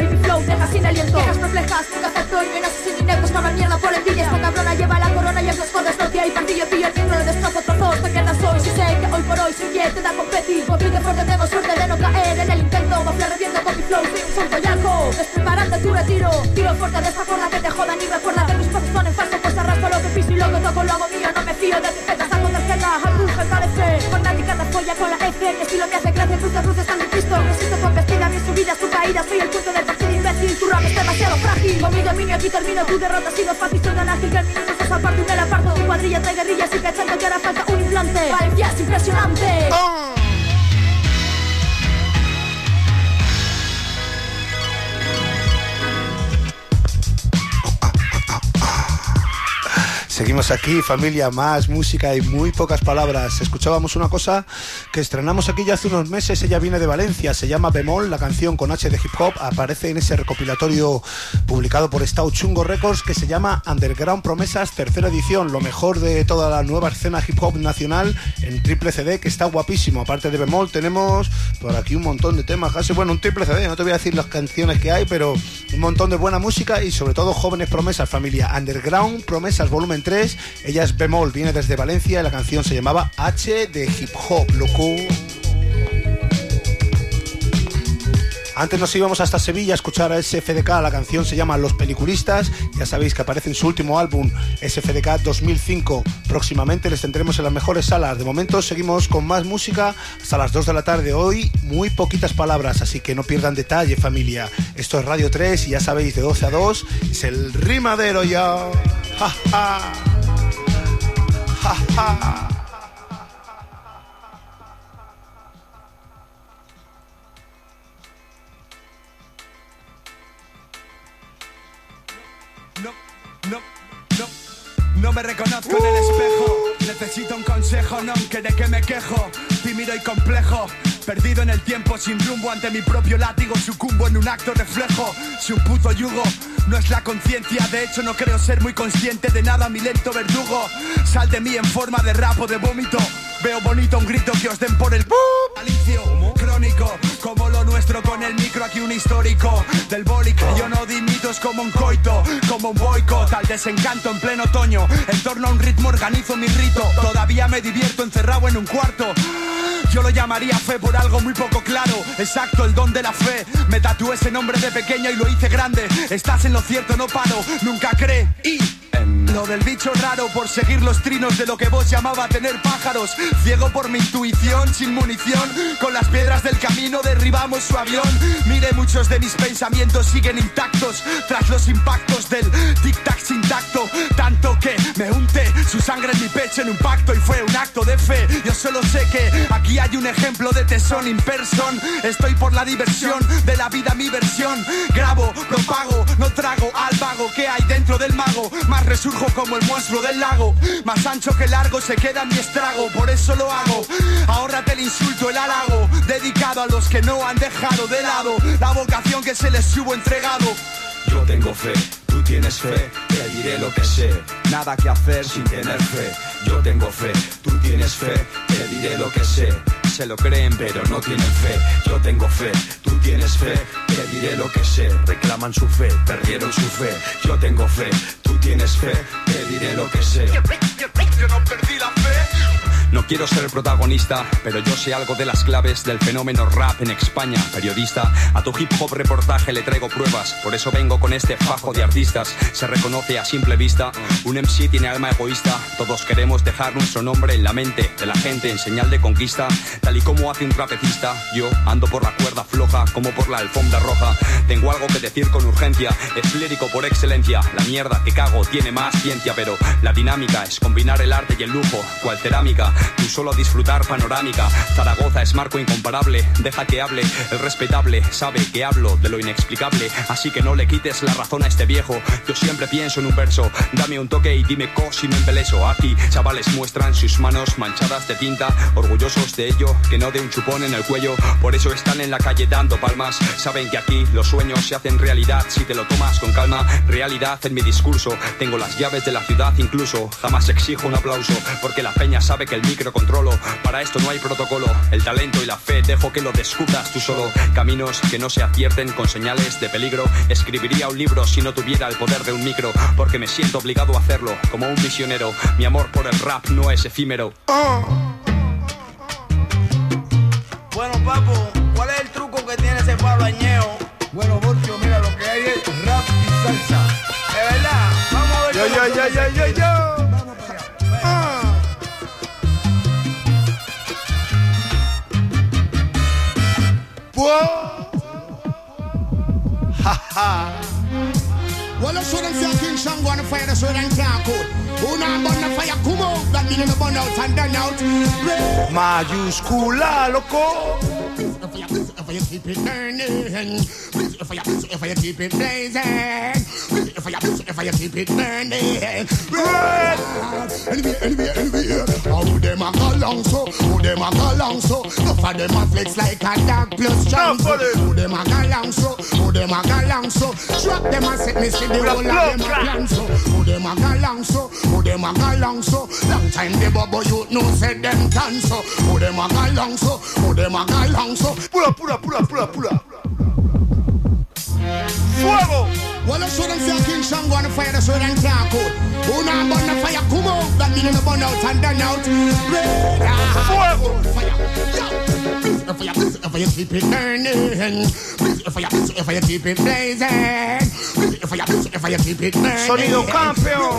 y mi flow, deja sin aliento. Quejas perplejas, nunca acepto y menos sin ineptos. Cabra mierda por envidia. Esta cabrona lleva la corona y os los jodes. No y partillo, pillo el micro, lo destrozo, trozos. De mierda soy, si sé que hoy por hoy sin que te da competir. Compite fuerte, tengo suerte de no caer en el intento. Va reviento con mi flow, soy un santo yaco. Despreparando tu retiro. Tiro fuerte de esta forma que te jodan y recuerda que mis pasos son en falso. Pues arrastro lo que piso y lo que toco lo hago mío. No me fío de etiquetas, saco tarjeta. Al me parece. Fanática de folla con la F. Mi estilo me hace gracia, cruces, cruces tan Cristo. Resisto con subidas, tu caída. Soy el punto del partido imbécil. Tu rap es demasiado frágil. Con mi dominio aquí termino. Tu derrota ha sido fácil. Soy tan ágil que el minuto se aparto y me la parto. Tu cuadrilla trae guerrillas y cachando que ahora falta un implante. Valencia es impresionante. Seguimos aquí, familia, más música y muy pocas palabras. Escuchábamos una cosa que estrenamos aquí ya hace unos meses, ella viene de Valencia, se llama Bemol, la canción con H de hip hop, aparece en ese recopilatorio publicado por Stau Chungo Records que se llama Underground Promesas, tercera edición, lo mejor de toda la nueva escena hip hop nacional en triple CD, que está guapísimo. Aparte de Bemol tenemos por aquí un montón de temas, casi bueno, un triple CD, no te voy a decir las canciones que hay, pero un montón de buena música y sobre todo jóvenes promesas, familia. Underground Promesas, volumen 3 ella es Bemol, viene desde Valencia y la canción se llamaba H de Hip Hop, loco. Antes nos íbamos hasta Sevilla a escuchar a SFDK, la canción se llama Los Peliculistas, ya sabéis que aparece en su último álbum SFDK 2005. Próximamente les tendremos en las mejores salas. De momento seguimos con más música hasta las 2 de la tarde. Hoy muy poquitas palabras, así que no pierdan detalle familia. Esto es Radio 3 y ya sabéis, de 12 a 2 es el rimadero ya. No, no, no, no me reconozco en el espejo. Necesito un consejo, no que de qué me quejo. Tímido y complejo. Perdido en el tiempo, sin rumbo ante mi propio látigo, sucumbo en un acto reflejo. Si un puto yugo no es la conciencia, de hecho no creo ser muy consciente de nada, mi lento verdugo. Sal de mí en forma de rap o de vómito. Veo bonito un grito que os den por el alicio crónico, como lo nuestro con el micro aquí un histórico del bólico. Yo no dimito, es como un coito, como un boicot al desencanto en pleno otoño. En torno a un ritmo organizo mi rito. Todavía me divierto encerrado en un cuarto. Yo lo llamaría fe por algo muy poco claro. Exacto, el don de la fe. Me tatué ese nombre de pequeño y lo hice grande. Estás en lo cierto, no paro. Nunca cree. Y lo del bicho raro por seguir los trinos de lo que vos llamaba tener pájaros. Ciego por mi intuición, sin munición. Con las piedras del camino derribamos su avión. Mire, muchos de mis pensamientos siguen intactos tras los impactos del tic-tac sin tacto. Tanto que me unte su sangre en mi pecho en un pacto y fue un acto de fe. Yo solo sé que aquí hay un ejemplo de tesón in person. Estoy por la diversión de la vida, mi versión. Grabo, propago, no trago al vago que hay dentro del mago. Más resurjo como el monstruo del lago. Más ancho que largo se queda mi estrago, por eso lo hago. Ahórrate el insulto, el halago, dedicado a los que no han dejado de lado la vocación que se les hubo entregado. Yo tengo fe, tú tienes fe, te diré lo que sé. Nada que hacer sin tener fe. Yo tengo fe, tú tienes fe, te diré lo que sé. Se lo creen pero no tienen fe. Yo tengo fe, tú tienes fe, te diré lo que sé. Reclaman su fe, perdieron su fe. Yo tengo fe, tú tienes fe, te diré lo que sé. Yo no perdí la fe. No quiero ser el protagonista, pero yo sé algo de las claves del fenómeno rap en España. Periodista, a tu hip hop reportaje le traigo pruebas, por eso vengo con este fajo de artistas. Se reconoce a simple vista, un MC tiene alma egoísta. Todos queremos dejar nuestro nombre en la mente de la gente en señal de conquista, tal y como hace un trapecista. Yo ando por la cuerda floja, como por la alfombra roja. Tengo algo que decir con urgencia, es lírico por excelencia. La mierda que cago tiene más ciencia, pero la dinámica es combinar el arte y el lujo, cual cerámica. Tú solo disfrutar panorámica. Zaragoza es marco incomparable, deja que hable. El respetable sabe que hablo de lo inexplicable, así que no le quites la razón a este viejo. Yo siempre pienso en un verso, dame un toque y dime co si me embeleso. Aquí chavales muestran sus manos manchadas de tinta, orgullosos de ello, que no de un chupón en el cuello. Por eso están en la calle dando palmas. Saben que aquí los sueños se hacen realidad si te lo tomas con calma. Realidad en mi discurso, tengo las llaves de la ciudad incluso. Jamás exijo un aplauso, porque la peña sabe que el micro controlo. Para esto no hay protocolo, el talento y la fe dejo que lo descubras tú solo. Caminos que no se advierten con señales de peligro. Escribiría un libro si no tuviera el poder de un micro, porque me siento obligado a hacerlo como un misionero. Mi amor por el rap no es efímero. Bueno, papo, ¿cuál es el truco que tiene ese Pablo Añeo? Bueno, Borcio, mira, lo que hay es rap y salsa. Es verdad, vamos a ver. Yo, yo, yo, yo, yo, yo. King Shango on the fire, that's where they can't cool. Who not burn the fire, come out. That meaning the burn out and done out. Mayúscula, ah, loco. If you keep it burning, if you if you keep it blazing, if you if you keep it burning. Anyway, anyway, anyway, how them a go long so? Who them a go long so? No for them a flex like a dog plus jump. Who them a go long so? Who them a go long so? Drop them and set me see the whole of them a plan so. Who them a go long so? Who them a go long so? Long time the bubble you know said them done so. Who them a go long so? Who them a go long so? Pura, pura, pura, pura, pura. Fuego! Well, show them say King Shango on the fire, where they can't cool. Who not burn the fire, come out. That meaning the burn out and done out. Fuego! Fire! If you, if you keep it burning, if you, if you keep it blazing, if you, if you keep it burning. Sonido campeón.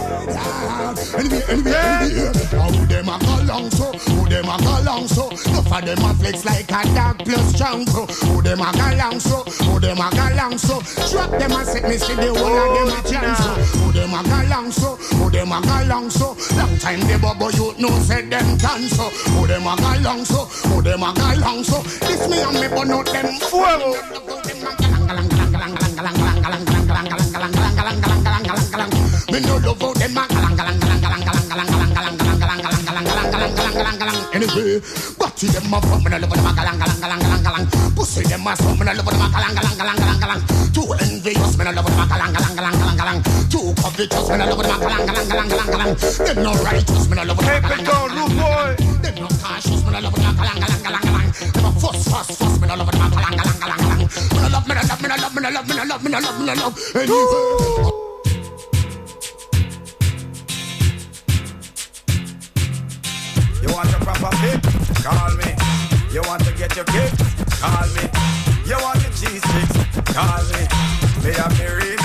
Anyway, anyway, anyway. How them a go long so? Who them a go long so? No for them a flex like a dog plus chango. Who them a go long so? Who them a go long so? Drop them and set me see the whole of them a chance so. Who them a go long so? Who them a go long so? Long time the bubble you know said them done so. Who them a go long so? Who them a go long so? This me and me burn out them fuego. Me no love out them Anyway, but to them my form and I love them galang galang galang galang galang. Pussy them my form and I love them galang galang galang galang galang. Too envious men I love them galang galang galang galang galang. Too covetous men I love them galang galang galang galang galang. Them no righteous men I love them galang galang galang galang. Them no cautious men I love them galang galang galang fuss fuss fuss me galang galang galang Me no love me no love me no love me no love me no love me no love me no love You want a proper fit? Call me. You want to get your kick? Call me. You want your cheese sticks? Call me. Me have remix?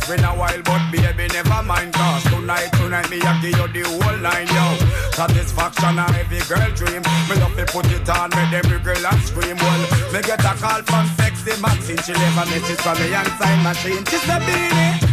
It's been a while, but baby, never mind. Cause tonight, tonight, me I give you the whole line, yo. Satisfaction a every girl dream. Me love to put it on, make every girl and scream. Well, me get a call from sexy Maxine. She leave a message from me and sign machine. She said, Beanie.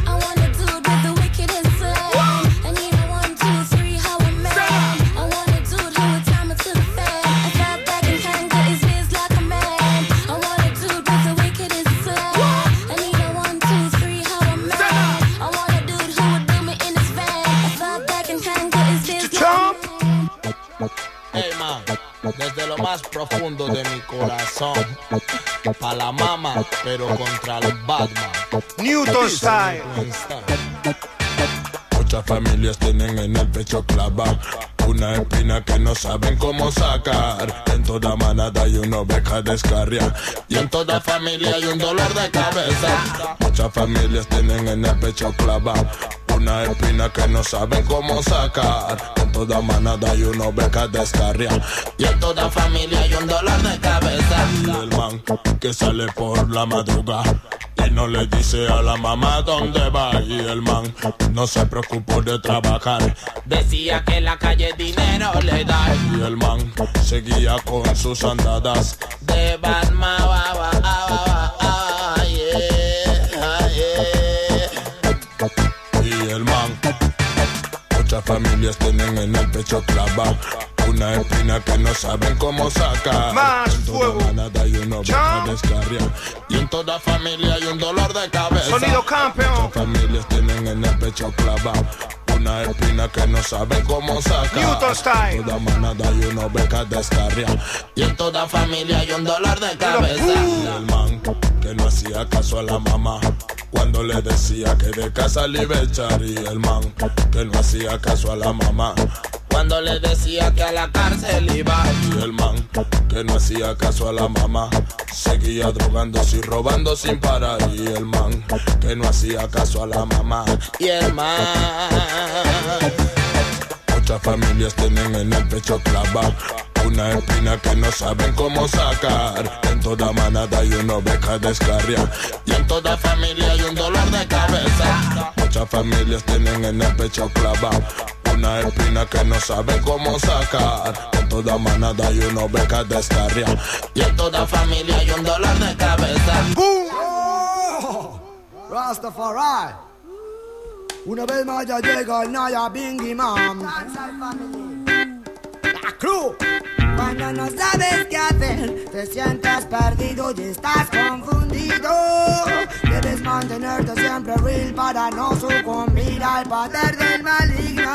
Desde lo más profundo de mi corazón. Pa' la mama, pero contra el Batman. Newton Style. Muchas familias tienen en el pecho clavado una espina que no saben cómo sacar. En toda manada hay una oveja descarria y en toda familia hay un dolor de cabeza. Muchas familias tienen en el pecho clavado una espina que no saben cómo sacar. En toda manada hay una oveja descarria y en toda familia hay un dolor de cabeza. Y el man que sale por la madrugada y no le dice a la mamá dónde va y el man no se preocupó de trabajar. Decía que en la calle dinero le da. Y el man seguía con sus andadas. De Batman, va, va, ah, yeah, ah, yeah. Y muchas familias tienen en el pecho clavado una espina que no saben cómo sacar. Más en toda fuego. manada oveja descarria y en toda familia hay un dolor de cabeza. Sonido campeón. Muchas familias tienen en el pecho clavado una espina que no saben cómo sacar. Newton Style. En toda manada hay oveja descarria Y en toda familia hay un dolor de cabeza. y el man que no hacía caso a la mamá cuando le decía que de casa le iba a echar y el man que no hacía caso a la mamá. Cuando le decía que a la cárcel iba. y el man que no hacía caso a la mamá. Seguía drogándose y robando sin parar. Y el man que no hacía caso a la mamá. Y el man. Muchas familias tienen en el pecho clavado una espina que no saben cómo sacar. En toda manada hay una oveja descarria y en toda familia hay un dolor de cabeza. Muchas familias tienen en el pecho clavado una espina que no saben cómo sacar. En toda manada hay una oveja descarria Y en toda familia hay un dolor de cabeza. Rastafari. Una vez más ya llega el Naya Bingy Man. La crew. Cuando no sabes qué hacer, te sientes perdido y estás confundido. Debes mantenerte siempre real para no sucumbir al poder del maligno.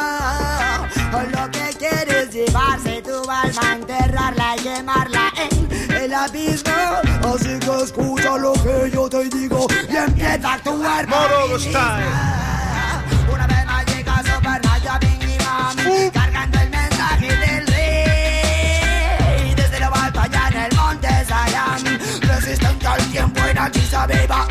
O lo que quieres llevarse tu alma, enterrarla y quemarla en el abismo. Así que escucha lo que yo te digo y empieza a actuar. En Addis Abeba.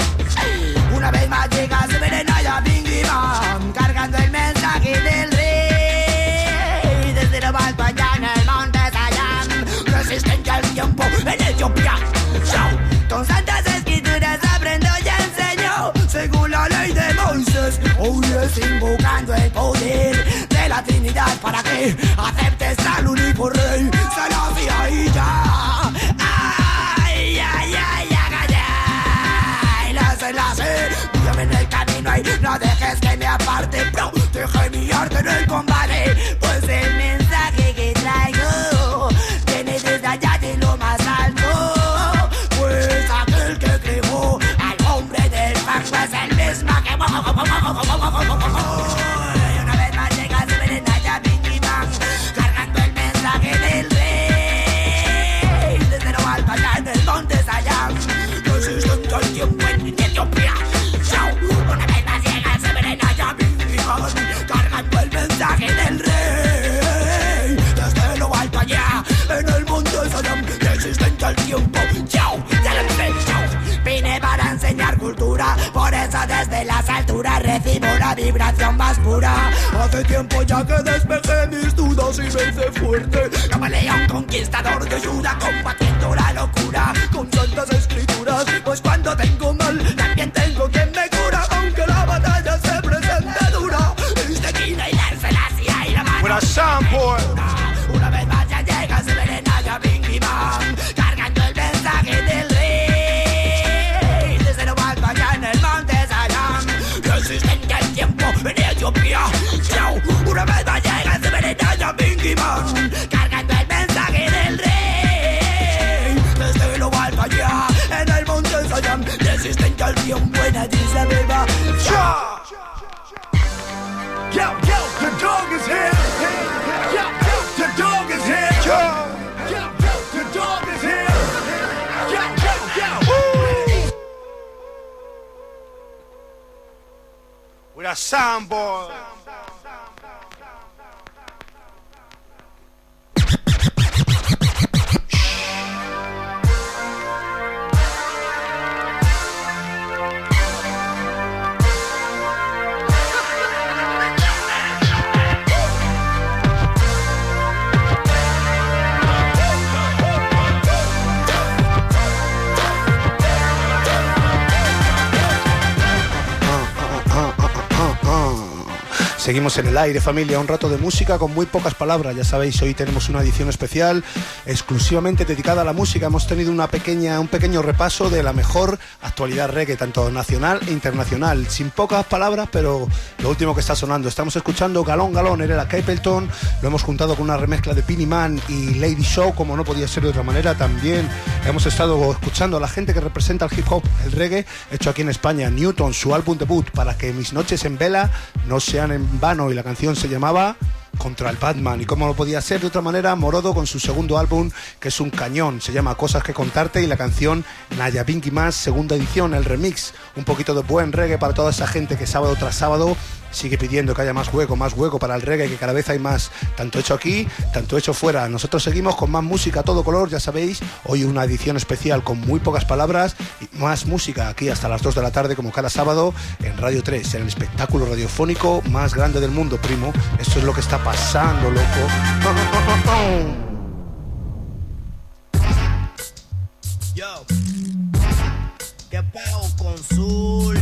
Una vez más llega Super Naya Bingy Man, cargando el mensaje del rey. Desde lo alto allá en el monte Zion, resistente al tiempo en Etiopía. Chao. Con santas escrituras aprendo y enseño según la ley de Moisés. Hoy es invocando el poder de la Trinidad para que aceptes al único rey. Selassie no dejes que me aparte, bro. Deje mi arte en el combate. Pues el mensaje que traigo viene desde allá de lo más alto. Pues aquel que creó al hombre del fango es el mismo que... desde las alturas recibo la vibración más pura. Hace tiempo ya que despejé mis dudas y me hice fuerte. Camaleón conquistador de ayuda combatiendo la locura. Con santas escrituras Pues cuando tengo mal Addis Abeba. Cha! Yo, yo, the dog is here. Yo, yo, the dog is here. Yo, yo, the dog is here. Yo, yo, yo. With a soundboard. Seguimos en el aire, familia, un rato de música con muy pocas palabras. Ya sabéis, hoy tenemos una edición especial exclusivamente dedicada a la música. Hemos tenido una pequeña, un pequeño repaso de la mejor actualidad reggae, tanto nacional e internacional. Sin pocas palabras, pero lo último que está sonando. Estamos escuchando Galón Galón, era Capleton. Lo hemos juntado con una remezcla de Pinny Man y Lady Show, como no podía ser de otra manera. También hemos estado escuchando a la gente que representa el hip hop, el reggae, hecho aquí en España. Newton, su álbum debut, para que mis noches en vela no sean en vano y la canción se llamaba contra el Batman. Y como no podía ser de otra manera, Morodo con su segundo álbum, que es un cañón, se llama Cosas que contarte, y la canción Naya Pinky Más, segunda edición, el remix, un poquito de buen reggae para toda esa gente que sábado tras sábado sigue pidiendo que haya más hueco, más hueco para el reggae, que cada vez hay más, tanto hecho aquí, tanto hecho fuera. Nosotros seguimos con más música a todo color, ya sabéis, hoy una edición especial con muy pocas palabras y más música aquí hasta las 2 de la tarde, como cada sábado, en Radio 3, en el espectáculo radiofónico más grande del mundo, primo. Esto es lo que está pasando, loco. Yo, ¿qué pago con Sul?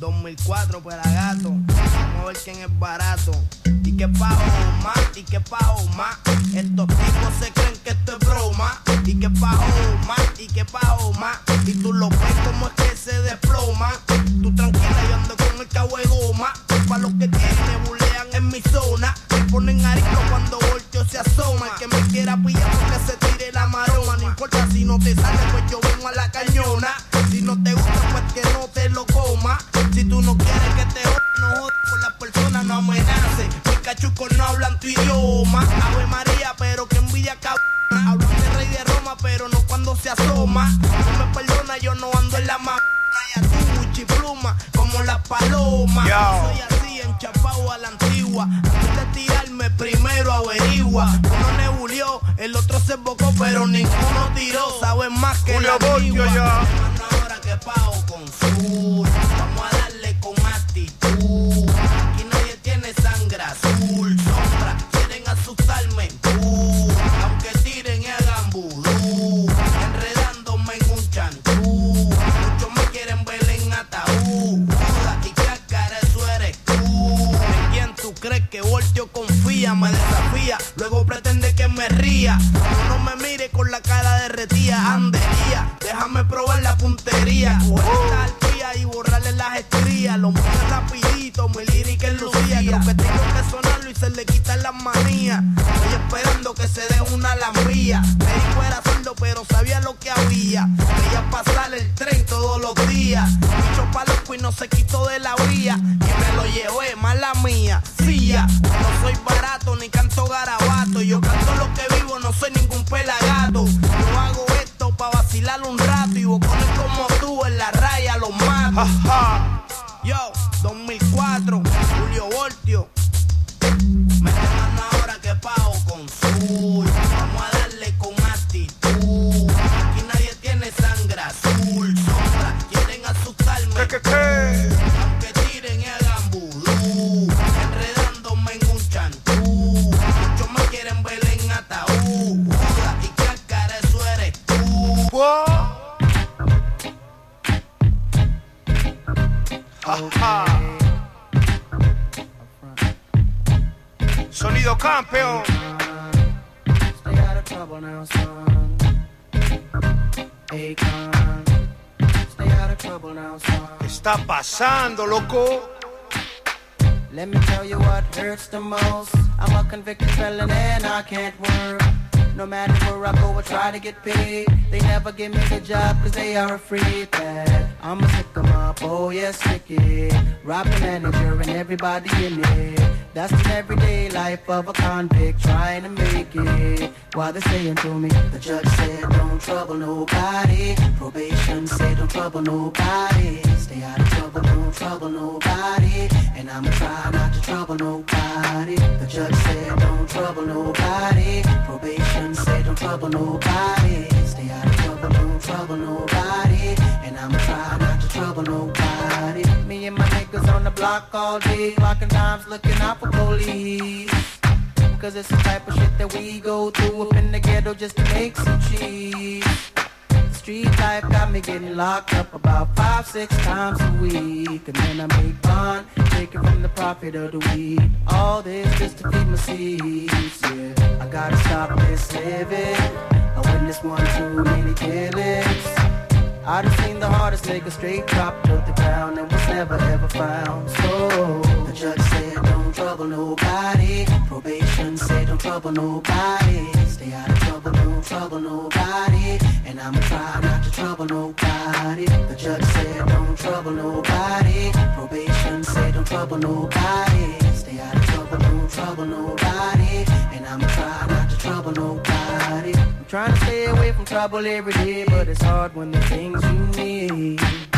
2004 para gato, vamos a ver quién es barato. Y qué pago más, y qué pago más. Estos tipos se creen que esto es broma. Y qué pago más, y qué pago más. Y tú lo ves como es que se desploma. Tú tranquila, yo ando con el cabo de goma. Pa' los que tienen, bulean en mi zona. Ponen arisco cuando volteo se asoma. El que me quiera pillar porque se tire la maroma. No importa si no te sale, pues yo vengo a la cañona. Si no te gusta, pues que no te lo coma. Si tú no quieres que te no jodas con las personas, no amenaces. Mis cachucos no hablan tu idioma. Ave María, pero que envidia cabrón. Hablan de rey de Roma, pero no cuando se asoma. No me perdona, yo no ando en la mano. tu pluma, como la paloma. Soy así, enchapado a la antigua. Antes de tirarme, primero averigua. Uno nebulió, el otro se embocó, pero ninguno tiró. Saben más que la antigua. Ahora que pago con sur. Vamos a darle con actitud. Aquí nadie tiene sangre azul. Luego pretende que me ría. Tú no me mires con la cara derretida, andería. Déjame probar la puntería. Coger esta arpía y borrarle las estrías. Lo mío rapidito, mi lírica es lucía. Creo que tengo que sonarlo y se le quitan las manías. Estoy esperando que se dé una lambía. Me di fuera sordo, pero sabía lo que había. Veía pasar el tren todos los días. Bicho pa' loco y no se quitó de la vía. Y me lo llevé, mala mía. No soy barato ni canto garabato. Yo canto lo que vivo, no soy ningún pelagato. Yo hago esto pa' vacilar un rato. Y bocones como tú en la raya los mato. Campeón. Stay out of trouble now, son. Akon. Stay out of trouble now, son. ¿Qué está pasando, loco? Let me tell you what hurts the most. I'm a convicted felon and I can't work. No matter where I go, I try to get paid. They never give me the job cause they are afraid that I'ma stick 'em up, oh yes, stick it. Rob the manager and everybody in it. That's the everyday life of a convict trying to make it. While they're saying to me, the judge said don't trouble nobody. Probation said don't trouble nobody. Stay out of trouble, don't trouble nobody. And I'ma try not to trouble nobody. The judge said don't trouble nobody. Probation said don't trouble nobody. Stay out of trouble, don't trouble nobody. And I'ma try not to trouble nobody. Me and my niggas on the block all day, clocking times, looking out for police. Cause it's the type of shit that we go through up in the ghetto just to make some cheese. Street life got me getting locked up about five, six times a week. And then I make fun, taking from the profit of the week. All this just to feed my seeds, yeah. I gotta stop this living. I witnessed one too many killings. I done seen the hardest take a straight drop to the ground and was never ever found. So the judge said don't trouble nobody. Probation said don't trouble nobody. Stay out of trouble, don't trouble nobody. And I'ma try not to trouble nobody. The judge said don't trouble nobody. Probation said don't trouble nobody. Stay out of trouble, don't trouble nobody. And I'ma try not to trouble nobody. I'm trying to stay away from trouble every day, but it's hard when the things you need.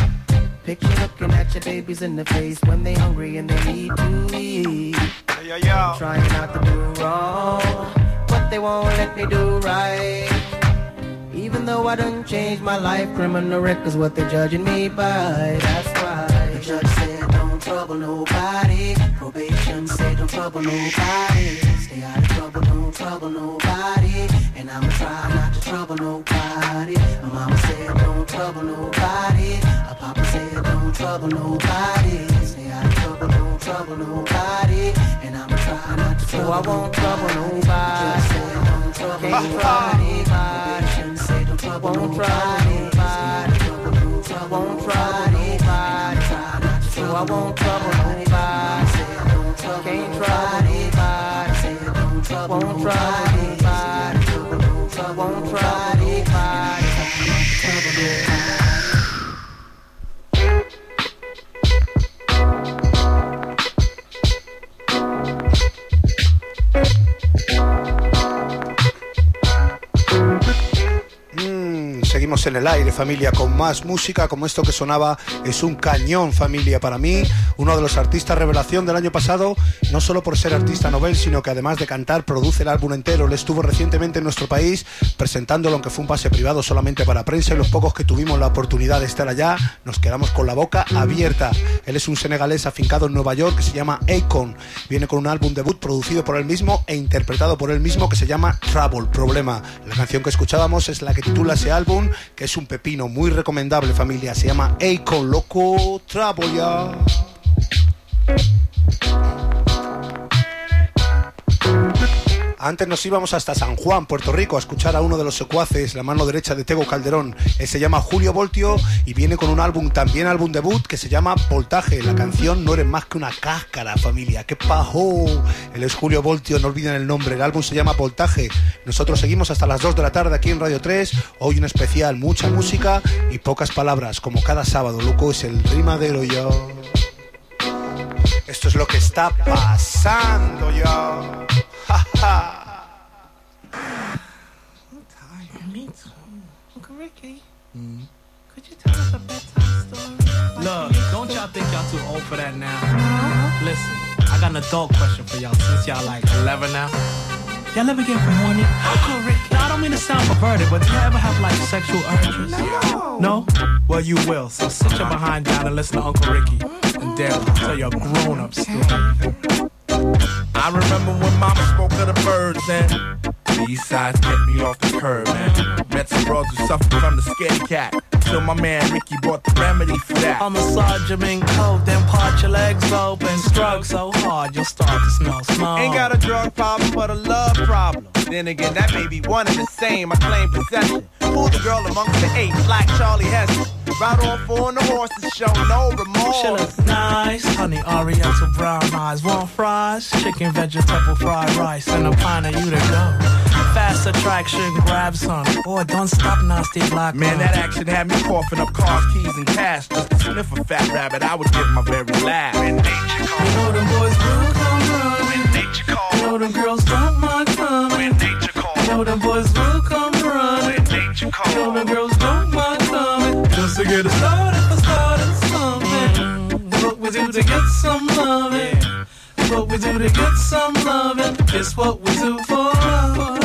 Picture looking at your babies in the face when they hungry and they need to eat. Yeah, yeah. I'm trying not to do wrong, but they won't let me do right. Even though I done changed my life, criminal record's what they're judging me by. That's trouble nobody. Probation said don't trouble nobody. Stay out of trouble, don't trouble nobody. And I'ma try not to trouble nobody. My mama said don't trouble nobody. My papa said don't trouble nobody. Stay out of trouble, don't trouble nobody. And I'ma try not to trouble. So I won't trouble nobody. Just say don't trouble nobody. Probation said don't trouble nobody. Won't trouble nobody. I won't trouble nobody. Can't trouble nobody. Won't trouble Seguimos en el aire, familia, con más música como esto que sonaba. Es un cañón, familia, para mí. Uno de los artistas revelación del año pasado, no solo por ser artista novel, sino que además de cantar, produce el álbum entero. Él estuvo recientemente en nuestro país presentándolo, aunque fue un pase privado solamente para prensa. Y los pocos que tuvimos la oportunidad de estar allá, nos quedamos con la boca abierta. Él es un senegalés afincado en Nueva York que se llama Akon. Viene con un álbum debut producido por él mismo e interpretado por él mismo que se llama Trouble, Problema. La canción que escuchábamos es la que titula ese álbum, que es un pepino muy recomendable, familia. Se llama Akon Loco Trouble, Antes nos íbamos hasta San Juan, Puerto Rico, a escuchar a uno de los secuaces, la mano derecha de Tego Calderón. Él se llama Julio Voltio y viene con un álbum, también álbum debut, que se llama Voltaje. La canción No eres más que una cáscara, familia. ¡Qué pajo! Él es Julio Voltio, no olviden el nombre. El álbum se llama Voltaje. Nosotros seguimos hasta las 2 de la tarde aquí en Radio 3. Hoy un especial, mucha música y pocas palabras, como cada sábado. Loco, es el rimadero yo. Esto es lo que está pasando yo. Ja, ja. Me too. Uncle Ricky, could you tell us a bedtime story? Look, don't y'all think y'all too old for that now? Listen, I got an adult question for y'all since y'all like 11 now. Y'all ever get horny? Uncle Ricky. No, I don't mean to sound perverted, but do y'all ever have like sexual urges? No. No? Well, you will. So sit your behind down and listen to Uncle Ricky and Daryl tell your grown-up story. I remember when mama spoke of the birds and these sides kept me off the curb, man. Met some bros who suffered from the scaredy cat. Till my man Ricky bought the remedy for that. I'm a your mink coat, then part your legs open. Stroke so hard you'll start to smell smoke. Ain't got a drug problem, but a love problem. Then again, that may be one and the same. I claim possession. Who's the girl amongst the eight, like Charlie Heston? Ride on four on the horses, show no remorse. She look nice, honey oriental brown eyes. Want fries, chicken vegetable fried rice, and a pint of you to go. Fast attraction, grab some. Boy, don't stop, nasty black Man, that action had me coughing up cars, keys, and cash. Just to sniff a fat rabbit, I would give my very last. Loving. What we do to get some loving. It's what we do for love.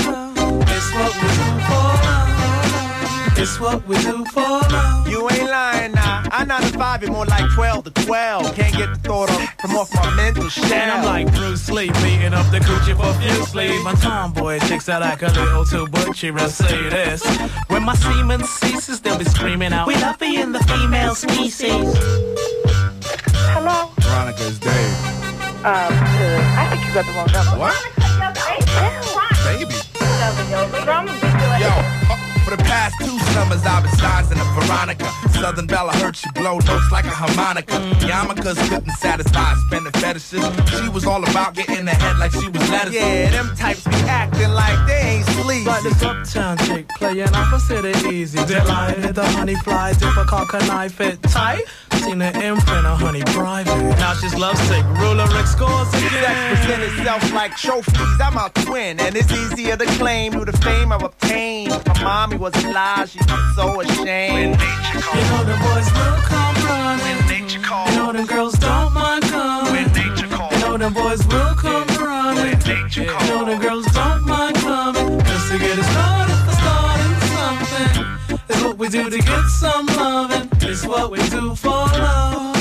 It's what we do for love. It's what we do for love. You ain't lying now. I 9 to 5, you're more like 12 to 12. Can't get the thought of from off my mental shell. And I'm like Bruce Lee, beating up the coochie profusely. My tomboy chicks that act a little too butchy will say this. When my semen ceases, they'll be screaming out, We love you in the female species. Hello? Veronica is Dave. Um, good. I think you got the wrong number. What? Baby. Yo, uh, for the past two summers I've been sizing a Veronica. Southern Bella heard she blow notes like a harmonica. Yarmulkes couldn't satisfy spending fetishes. She was all about getting ahead like she was lettuce. Yeah, them types be acting like they ain't sleep. Like this uptown chick playing opposite it easy. Delighted the honey fly, difficult can I fit tight? Seen her imprint of honey private. Now she's lovesick, ruler Rick scores Sex again. present itself like trophies. I'm a twin, and it's easier to claim through the fame I've obtained. My mommy was a lie, she was so ashamed. You know the boys will come running. You know them girls don't mind coming. You know them boys will come running. You know them girls don't mind coming. Just to get it started for starting something. It's what we do to get some loving. It's what we do for love.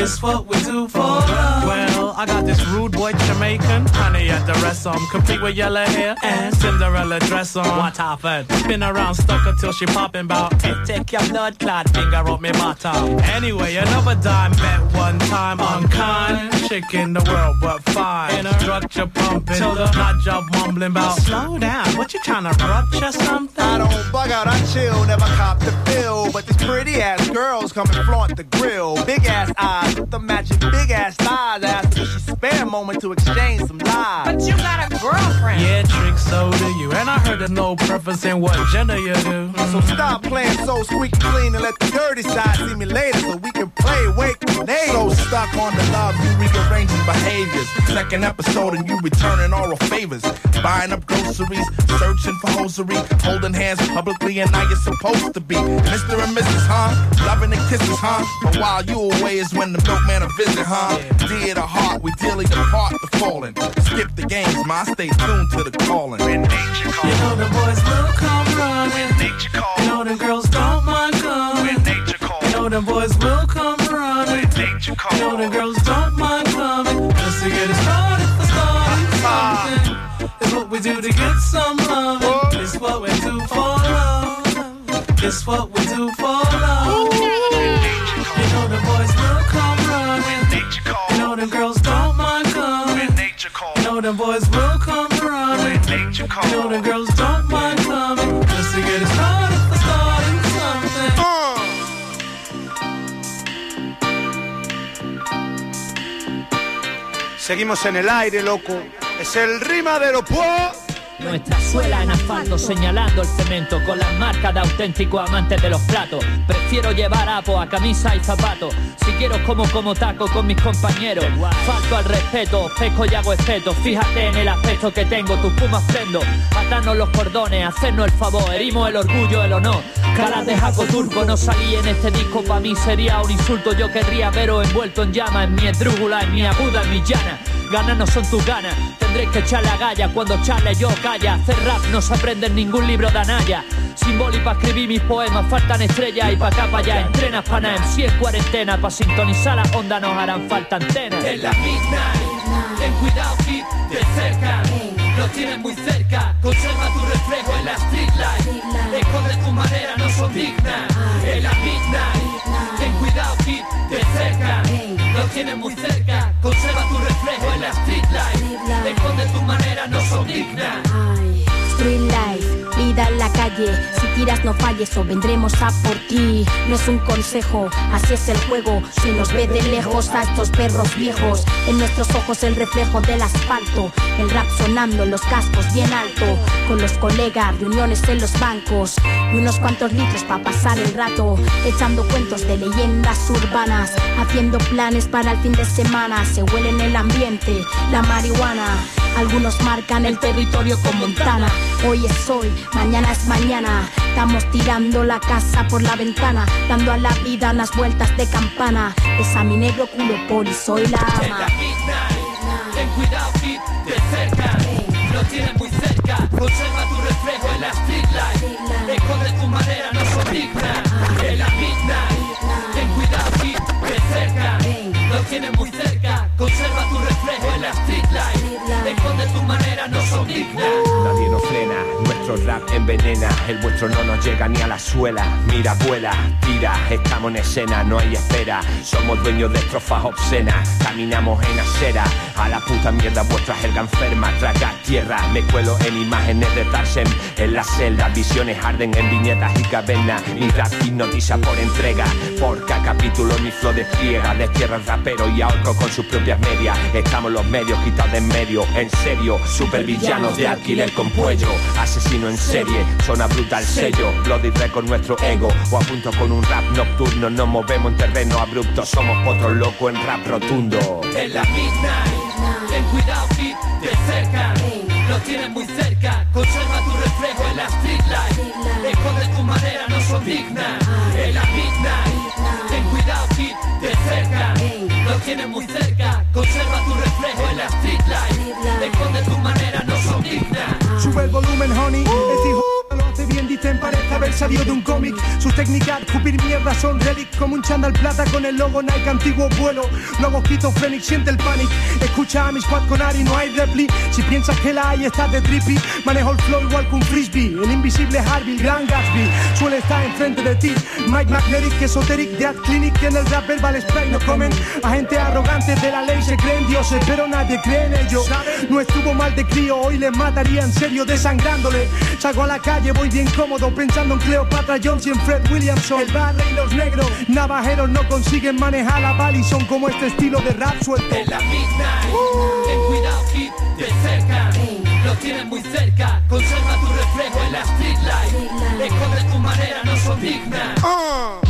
It's what we do for love. Well, I got this rude boy Jamaican. Honey at the rest on, complete with yellow hair and Cinderella dress on. What happened? Spin around, stuck her till she popping bout. Hey, take your blood clot finger up me bottom. Anyway, another dime met one time. Unkind chick in the world, but fine. Structure pumping, till the hot job mumbling about. Slow down, what you trying to rupture something? I don't bug out, I chill, never cop the bill. But these pretty ass girls come and flaunt the grill. Big ass eyes with the matching big ass thighs. Ask if she spare a moment to exchange some lies. But you got a girlfriend. Yeah, trick, so do you. And I heard there's no preference in what gender you do. So stop playing so squeaky clean and let the dirty side see me later so we can play wake grenades. So stuck on the love, you rearranging behaviors. Second episode and you returning oral favors. Buying up groceries, searching for hosiery, holding hands publicly, and now you're supposed to be Mr. and Mrs. Huh? Loving and kisses, huh? But while you away is when the milkman a visit, huh? Dear to heart, we dearly depart the fallen. Skip the games, ma, stay tuned to the calling. When nature You know the boys will come running. nature calls. You know them girls don't mind coming. When nature calls. You know them boys will come running. nature You know them girls don't mind coming. Just to get it started for starting something. It's what we do to get some loving. Oh. It's what we do for love. It's what we do for love. Boys will come running. You know them girls don't mind coming. Just to get it started for starting something. Seguimos en el aire, loco. Es el rima de los pueblos. Nuestra suela en asfalto señalando el cemento con las marcas de auténticos amantes de los platos. Prefiero llevar apo a camisa y zapatos. Si quiero como como taco con mis compañeros. Falto al respeto, pesco y hago espeto. Fíjate en el aspecto que tengo, tus pumas prendo. Atarnos los cordones, hacernos el favor, herimos el orgullo, el honor. Caras de jaco turco, no salí en este disco, para mí sería un insulto. Yo querría veros envuelto en llama, en mi esdrújula, en mi aguda, en mi llana. Ganas no son tus ganas, tendréis que echarle a galla cuando charle yo calla. Hacer rap no se aprende en ningún libro de Anaya. Sin boli pa' escribir mis poemas, faltan estrellas y pa' acá pa' allá. Entrenas pa' nada, si es cuarentena, pa' sintonizar la onda nos harán falta antenas. En la midnight, ten cuidado, keep de cerca. Lo tienes muy cerca, conserva tu reflejo en la street light. Esconde tu manera, no son dignas. En la midnight, ten cuidado. Lo tienes muy cerca, conserva tu reflejo en la street. Esconde tu manera, no son dignas. En la calle. Si tiras no falles o vendremos a por ti. No es un consejo, así es el juego. Se nos ve de lejos a estos perros viejos. En nuestros ojos el reflejo del asfalto. El rap sonando en los cascos bien alto. Con los colegas, reuniones en los bancos. Y unos cuantos litros para pasar el rato. Echando cuentos de leyendas urbanas. Haciendo planes para el fin de semana. Se huele en el ambiente la marihuana. Algunos marcan el territorio con Montana. Hoy es hoy, mañana es mañana. Estamos tirando la casa por la ventana, dando a la vida unas vueltas de campana. Es a mi negro culo poli, soy la ama. Ten cuidado, keep de cerca. Lo tienes muy cerca. Conserva tu reflejo en la street envenena. El vuestro no nos llega ni a la suela. Mira, vuela, tira, estamos en escena, no hay espera. Somos dueños de estrofas obscenas, caminamos en acera. A la puta mierda, vuestra jerga enferma, traga tierra. Me cuelo en imágenes de Tarsem en la celda. Visiones arden en viñetas y cavernas. Mi rap hipnotiza por entrega. Por cada capítulo mi flow despliega. Destierra el rapero y ahorco con sus propias medias. Estamos los medios quitados de en medio. En serio, supervillanos de alquiler con cuello. Asesino en serie, zona brutal sello. Bloody con nuestro ego. O a punto con un rap nocturno. Nos movemos en terreno abrupto. Somos potros locos en rap rotundo. En la midnight, ten cuidado, keep de cerca. Lo tienes muy cerca. Conserva tu reflejo en la street light. Esconde tu madera, no son dignas. En la midnight, ten cuidado, keep de cerca. Lo tienes muy cerca. Conserva tu reflejo en la street light. Esconde tu manera. Sube el volumen, honey. Uh. Dicen, parece haber salido de un cómic. Sus técnicas, escupir mierda, son relic como un chándal plata con el logo Nike antiguo vuelo. Quito Phoenix, siente el panic. Escucha a mi squad con Ari, no hay repli. Si piensas que la hay, estás de trippy. Manejo el flow igual que un frisbee. El invisible Harvey, el gran Gatsby. Suele estar enfrente de ti. Mike Magnetic, Esoteric, Death Clinic. En el rap verbal spray no comen. A gente arrogante de la ley se creen dioses, pero nadie cree en ello. No estuvo mal de crío, hoy les mataría en serio desangrándole. Salgo a la calle, voy bien cómodo, pensando en Cleopatra Jones y en Fred Williamson. El barrio y los negros, navajeros no consiguen manejar la Ballison como este estilo de rap suelto. En la midnight, ten cuidado, keep de cerca. Lo tienes muy cerca. Conserva tu reflejo en la street light. Esconde tu manera, no son dignas. Ah,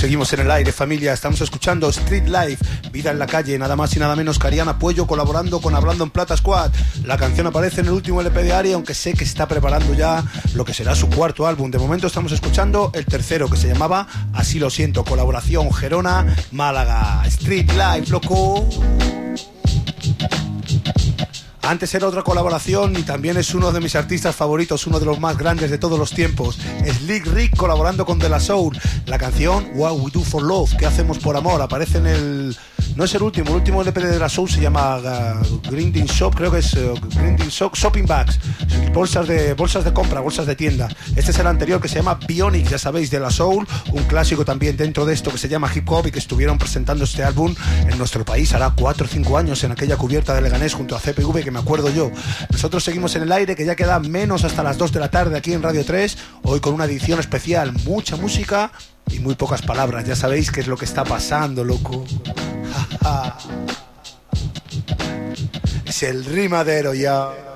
Seguimos en el aire, familia. Estamos escuchando Street Life, Vida en la calle, nada más y nada menos que Ariana Puello colaborando con Hablando en Plata Squad. La canción aparece en el último LP de Ari, aunque sé que está preparando ya lo que será su cuarto álbum. De momento estamos escuchando el tercero, que se llamaba Así lo siento, colaboración Gerona, Málaga. Street Life, loco. Antes era otra colaboración y también es uno de mis artistas favoritos, uno de los más grandes de todos los tiempos. Slick Rick colaborando con De La Soul. La canción What We Do for Love, ¿qué hacemos por amor? Aparece en el. No es el último, el último LP de La Soul se llama uh, Grinding Shop, creo que es uh, Grinding Shop, Shopping Bags, bolsas de, bolsas de compra, bolsas de tienda. Este es el anterior que se llama Bionic, ya sabéis, De La Soul, un clásico también dentro de esto que se llama Hip Hop y que estuvieron presentando este álbum en nuestro país hará 4 o 5 años en aquella cubierta de Leganés junto a CPV que me acuerdo yo. Nosotros seguimos en el aire, que ya queda menos hasta las 2 de la tarde aquí en Radio 3, hoy con una edición especial, mucha música y muy pocas palabras. Ya sabéis qué es lo que está pasando, loco. es el rimadero ya.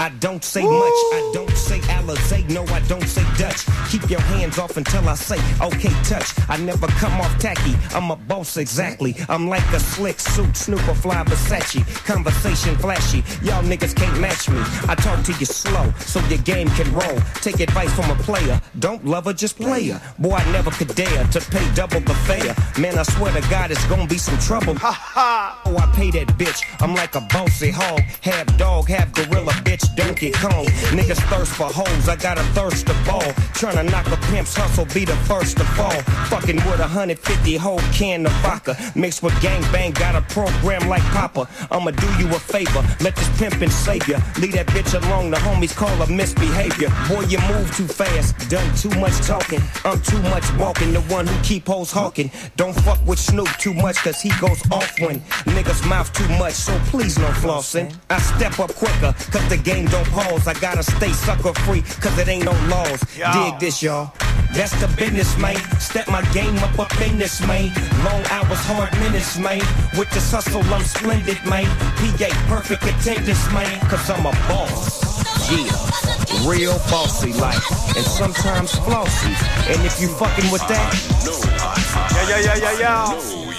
I don't say much, I don't say Alizé, no, I don't say Dutch. Keep your hands off until I say, okay, touch. I never come off tacky, I'm a boss exactly. I'm like a slick suit, snooper fly Versace. Conversation flashy, y'all niggas can't match me. I talk to you slow, so your game can roll. Take advice from a player, don't love her, just play her. Boy, I never could dare to pay double the fare. Man, I swear to God, it's gonna be some trouble. Ha ha! Oh, I pay that bitch, I'm like a bossy hog. Half dog, half gorilla, bitch, donkey. Kong. Niggas thirst for hoes, I got a thirst to ball. Tryna knock a pimp's hustle, be the first to fall. Fucking with a 150 whole can of vodka. Mixed with gang bang, got a program like Papa. I'ma do you a favor, let this pimpin' save ya. Leave that bitch alone, the homies call her misbehavior. Boy, you move too fast, done too much talking. I'm too much walking, the one who keep hoes hawking. Don't fuck with Snoop too much, cause he goes off when niggas mouth too much, so please no flossing. I step up quicker, cause the game don't pause. I gotta stay sucker free, cause it ain't no laws. Dig this, y'all. That's the business, man. Step my game up up in this, man. Long hours, hard minutes, man. With this hustle, I'm splendid, man. PA, perfect attendance, man. Cause I'm a boss. Yeah, real bossy like, and sometimes flossy. And if you fucking with that, Yeah, yeah, yeah, yeah, yeah.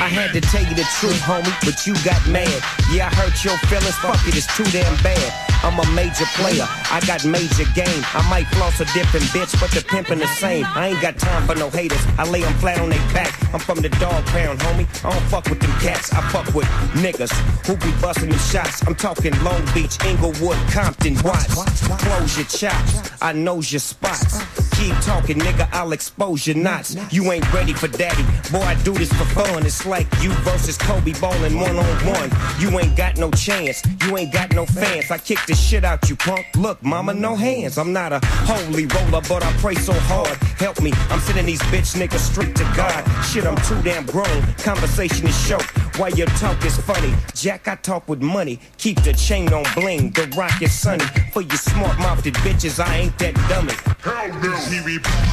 I had to tell you the truth, homie, but you got mad. Yeah, I hurt your feelings, fuck it, it's too damn bad. I'm a major player, I got major game. I might floss a different bitch, but the pimpin' the same. I ain't got time for no haters, I lay them flat on their back. I'm from the dog pound, homie. I don't fuck with them cats, I fuck with niggas who be bustin' them shots. I'm talking Long Beach, Inglewood, Compton, Watts. Close your chops, I knows your spots. Keep talking, nigga, I'll expose your knots. You ain't ready for daddy. Boy, I do this for fun. It's like you versus Kobe ballin' one on one. You ain't got no chance. You ain't got no fans. I kick the shit out you, punk. Look, mama, no hands. I'm not a holy roller, but I pray so hard. Help me. I'm sending these bitch niggas straight to God. Shit, I'm too damn grown. Conversation is short. Why your talk is funny? Jack, I talk with money. Keep the chain on bling. The rock is sunny. For you smart mouthed bitches, I ain't that dummy.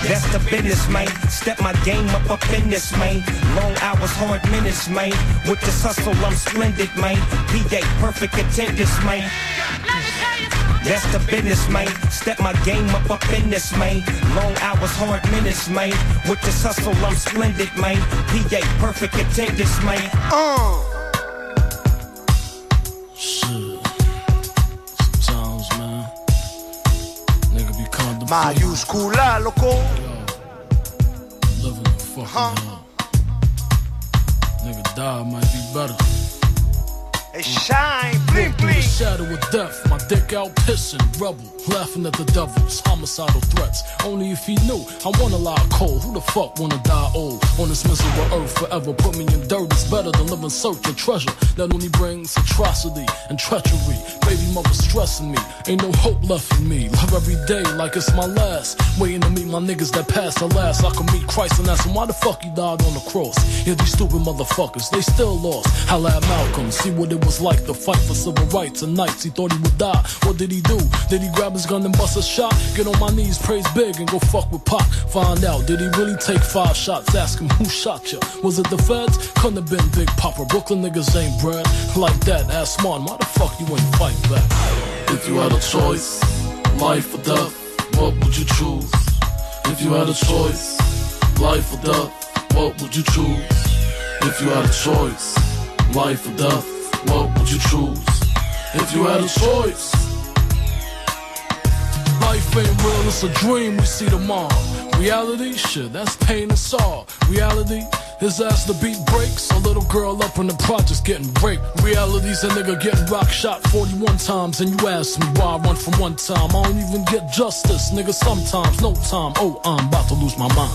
That's the business, man. Step my game up up in this, man. Long hours, hard minutes, man. With this hustle, I'm splendid, man. PA, perfect attendance, man. That's the business, man. Step my game up up in this, man. Long hours, hard minutes, man. With this hustle, I'm splendid, man. PA, perfect attendance, man. Uh. Shit. Sometimes, man. Nigga be contemplating. Mayúscula, loco. Living the fucking hell. Nigga die might be better. Hey, shine, bling, bling. the shadow of death, my dick out pissing, rebel, laughing at the devils, homicidal threats. Only if he knew I wanna lie cold. Who the fuck wanna die old on this miserable earth forever? Put me in dirt, it's better than live in search of treasure that only brings atrocity and treachery. Baby mother stressing me, ain't no hope left in me. Live every day like it's my last, waiting to meet my niggas that passed the last. I can meet Christ and ask him why the fuck he died on the cross. Yeah, these stupid motherfuckers, they still lost. Holla at Malcolm, see what it was like to fight for civil rights and nights. He thought he would die. What did he do? Did he grab his gun and bust a shot? Get on my knees, praise big, and go fuck with Pac. Find out, did he really take five shots? Ask him who shot you. Was it the feds? Couldn't have been Big Papa. Brooklyn niggas ain't bred like that. Ask Martin, why the fuck you ain't fight back? If you had a choice, life or death, what would you choose? If you had a choice, life or death, what would you choose? If you had a choice, life or death, what would you choose? If you had a choice. Life ain't real, it's a dream we see tomorrow. Reality, shit, that's pain and sorrow. Reality, his ass the beat breaks. A little girl up in the projects getting raped. Reality's a nigga getting rock shot 41 times. And you ask me why I run from one time. I don't even get justice, nigga, sometimes. No time, oh, I'm about to lose my mind.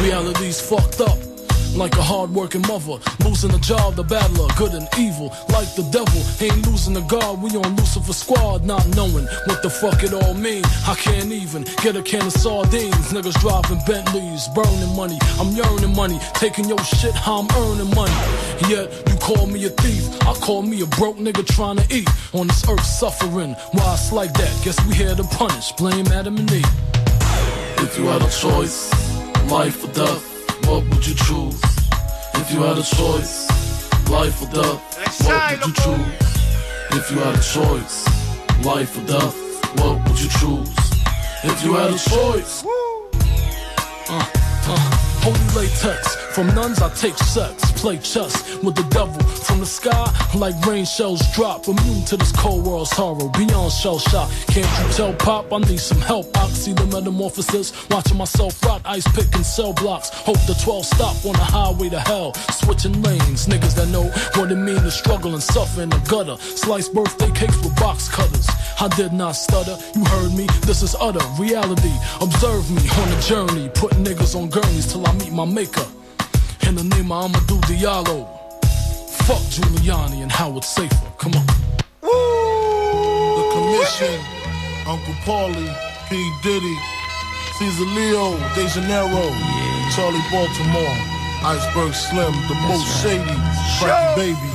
Reality's fucked up. Like a hard-working mother, losing a job, the battler, good and evil. Like the devil, ain't losing a guard. We on Lucifer squad, not knowing what the fuck it all mean. I can't even get a can of sardines. Niggas driving Bentleys, burning money. I'm yearning money, taking your shit, how I'm earning money. Yet you call me a thief, I call me a broke nigga trying to eat. On this earth suffering, why it's like that? Guess we here to punish. Blame Adam and Eve. If you had a choice, life or death what would you choose? If you had a choice, life or death, what would you choose? If you had a choice, life or death, what would you choose? If you had a choice. Uh, uh. Holy latex. From nuns, I take sex. Play chess with the devil. From the sky, like rain shells drop. Immune to this cold world's horror. Beyond shell shock. Can't you tell, Pop? I need some help. I see the metamorphosis. Watching myself rot. Ice picking cell blocks. Hope the 12 stop on the highway to hell. Switching lanes. Niggas that know what it mean to struggle and suffer in the gutter. Slice birthday cakes with box cutters. I did not stutter. You heard me. This is utter reality. Observe me on a journey. Putting niggas on gurneys till I meet my maker. In the name of Amadou Diallo. Fuck Giuliani and Howard Safer. Come on. The Commission, Uncle Paulie, P. Diddy, Caesar Leo, De Janeiro, Charlie Baltimore, Iceberg Slim, the most shady, Frankie Baby.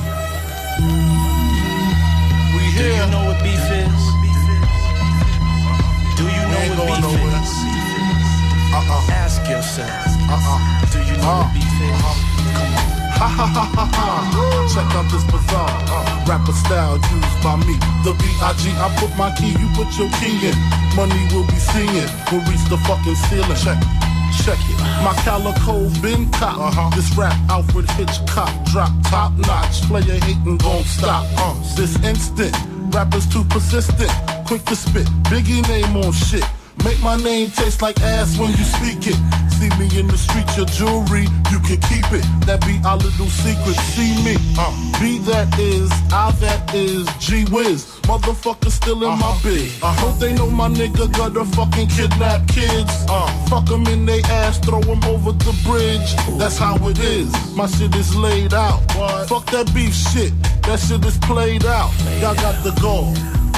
We Do you know what beef is? Uh-uh. Do you know ain't what going beef nowhere. is? Uh-uh. Ask yourself. Uh-uh. Do you know what beef is? Ha ha ha ha ha. Check out this bizarre uh, rapper style used by me. The B.I.G. I put my key, you put your key in. Money will be seeing. We'll reach the fucking ceiling. Check. Check it. My calico been cop. This rap Alfred Hitchcock drop top notch. Player hating gon' stop. Uh, this instant. Rappers too persistent. Quick to spit. Biggie name on shit. Make my name taste like ass when you speak it. See me in the street, your jewelry, you can keep it. That be our little secret. See me, uh, be that is, I that is, G Wiz. Motherfucker still in my biz. I hope they know my nigga got a fucking kidnap kids. Uh, fuck them in they ass, throw them over the bridge. That's how it is. My shit is laid out. Fuck that beef shit. That shit is played out. Y'all got the goal.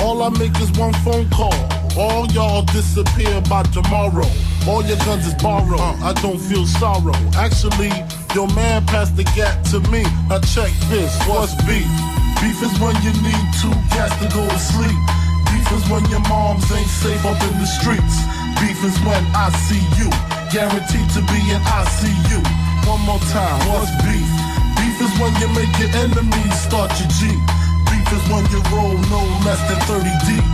All I make is one phone call. All y'all disappear by tomorrow. All your guns is borrowed. I don't feel sorrow. Actually, your man passed the gap to me. I check this. What's beef? Beef is when you need two cats to go to sleep. Beef is when your moms ain't safe up in the streets. Beef is when I see you. Guaranteed to be in ICU. One more time. What's beef? Beef is when you make your enemies start your G. Beef is when you roll no less than 30 deep.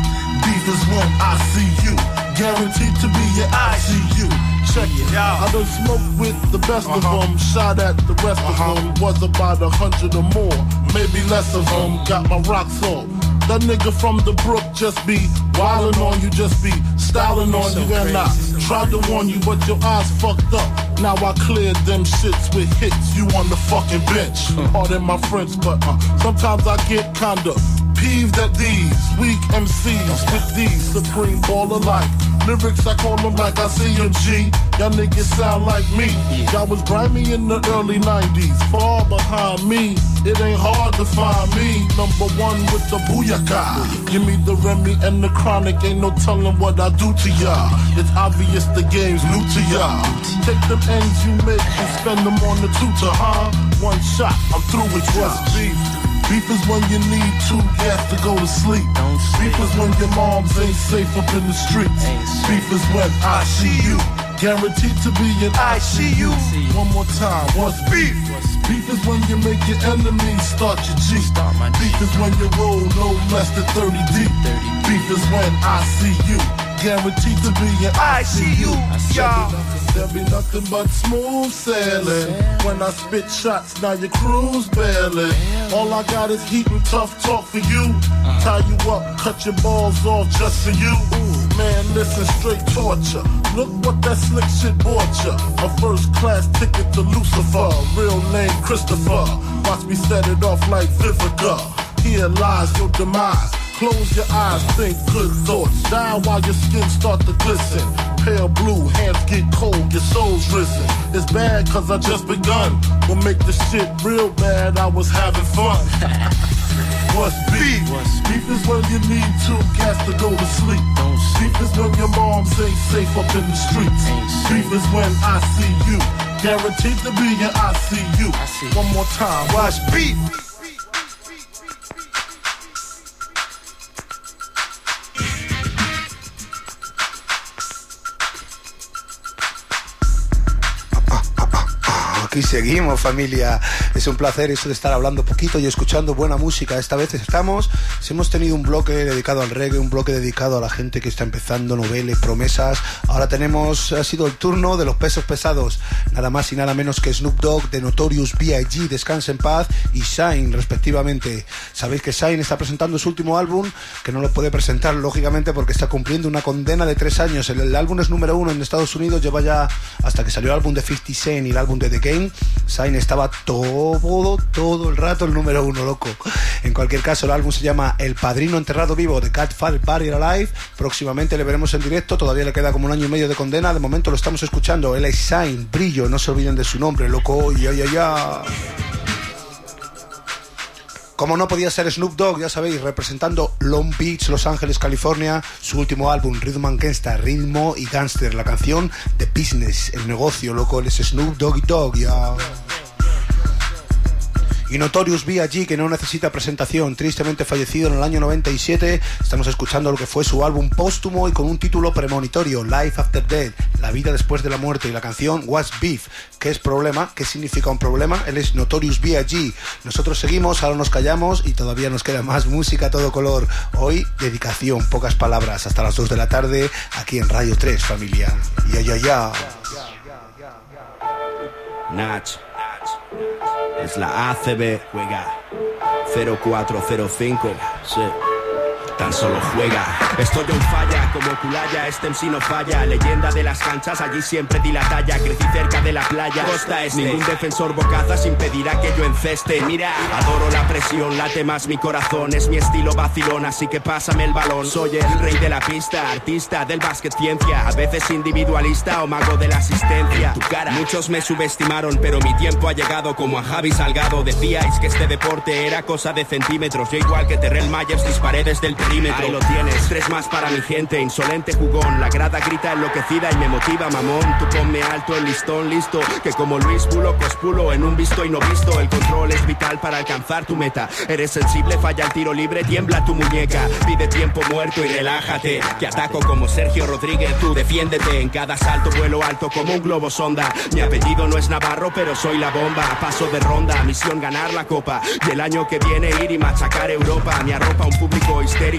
Beef is when I see you. Guaranteed to be your ICU. Check it. I done smoked with the best of them. Shot at the rest of them. Was about a hundred or more. Maybe less of them. Got my rocks off. That nigga from the brook just be wildin' on you, just be styling on you, and I tried to warn you, but your eyes fucked up. Now I cleared them shits with hits. You on the fucking bench. Pardon my French, but uh, sometimes I get kinda peeved at these weak MCs with these supreme baller life. Lyrics, I call them like I see them G. Y'all niggas sound like me. Y'all was grimy in the early 90s. Far behind me, it ain't hard to find me. Number one with the booyaka. Give me the Remy and the chronic. Ain't no telling what I do to y'all. It's obvious the game's new to y'all. Take them ends you make and spend them on the tutor, huh? One shot, I'm through with what's beef. Beef is when you need two gas to go to sleep. Beef is when your moms ain't safe up in the streets. Beef is when I see you. Guaranteed to be in ICU. One more time, what's beef? Beef is when you make your enemies start your G. Beef is when you roll no less than 30 deep. Beef is when I see you. Guaranteed to be in ICU. Y'all. There'll be nothing but smooth sailing. When I spit shots, now your crew's bailing. All I got is heat and tough talk for you. Tie you up, cut your balls off just for you. Man, listen, straight torture. Look what that slick shit bought ya. A first class ticket to Lucifer. Real name Christopher. Watch me set it off like Vivica. Here lies your demise. Close your eyes, think good thoughts. Die while your skin start to glisten. Pale blue, hands get cold, your soul's risen. It's bad cause I just begun. Will make the shit real bad, I was having fun. What's beef? Beef is when you need two cats to go to sleep. Beef is when your moms ain't safe up in the streets. Beef is when I see you. Guaranteed to be in ICU. One more time, watch beef. Aquí seguimos, familia. Es un placer eso de estar hablando poquito y escuchando buena música. Esta vez estamos, si hemos tenido un bloque dedicado al reggae, un bloque dedicado a la gente que está empezando, noveles, promesas. Ahora tenemos, ha sido el turno de los pesos pesados. Nada más y nada menos que Snoop Dogg, de Notorious B.I.G., Descanse en Paz y Shine, respectivamente. Sabéis que Shine está presentando su último álbum, que no lo puede presentar, lógicamente, porque está cumpliendo una condena de tres años. El, el álbum es número uno en Estados Unidos, lleva ya hasta que salió el álbum de 50 Cent y el álbum de The Game. Shine estaba todo, todo el rato el número uno, loco. En cualquier caso, el álbum se llama El Padrino Enterrado Vivo de Cat Father Buried Alive. Próximamente le veremos en directo, todavía le queda como un año y medio de condena. De momento lo estamos escuchando. Él es Shine, Brillo, no se olviden de su nombre, loco. Ya, ya, ya. Como no podía ser Snoop Dogg, ya sabéis, representando Long Beach, Los Ángeles, California, su último álbum, Rhythm and Gangsta, Ritmo y Gangster, la canción de Business, el negocio, loco, es Snoop Doggy Dogg, ya. Y Notorious B.I.G. que no necesita presentación, tristemente fallecido en el año 97, estamos escuchando lo que fue su álbum póstumo y con un título premonitorio, Life After Death, la vida después de la muerte, y la canción What's Beef, ¿qué es problema? ¿Qué significa un problema? Él es Notorious B.I.G. Nosotros seguimos, ahora nos callamos y todavía nos queda más música a todo color. Hoy, dedicación, pocas palabras, hasta las 2 de la tarde, aquí en Radio 3, familia. Ya, ya, ya. Nach. Es la ACB, juega 0405. Sí. Tan solo juega. Estoy en falla, como Culaya, este MC no falla. Leyenda de las canchas, allí siempre di la talla. Crecí cerca de la playa, costa este. Ningún defensor bocazas impedirá que yo enceste. Mira, adoro la presión, late más mi corazón. Es mi estilo vacilón, así que pásame el balón. Soy el rey de la pista, artista del básquet ciencia. A veces individualista o mago de la asistencia. Tu cara. Muchos me subestimaron, pero mi tiempo ha llegado como a Javi Salgado. Decíais que este deporte era cosa de centímetros. Yo igual que Terrell Myers disparé desde el perímetro. Ahí lo tienes, tres más para mi gente, insolente jugón. La grada grita enloquecida y me motiva, mamón. Tú ponme alto el listón, listo. Que como Luis Pulo, cospulo en un visto y no visto. El control es vital para alcanzar tu meta. Eres sensible, falla el tiro libre, tiembla tu muñeca. Pide tiempo muerto y relájate. Que ataco como Sergio Rodríguez, tú defiéndete. En cada salto vuelo alto como un globo sonda. Mi apellido no es Navarro, pero soy la bomba. Paso de ronda, misión ganar la copa. Y el año que viene ir y machacar Europa. Me arropa un público histérico.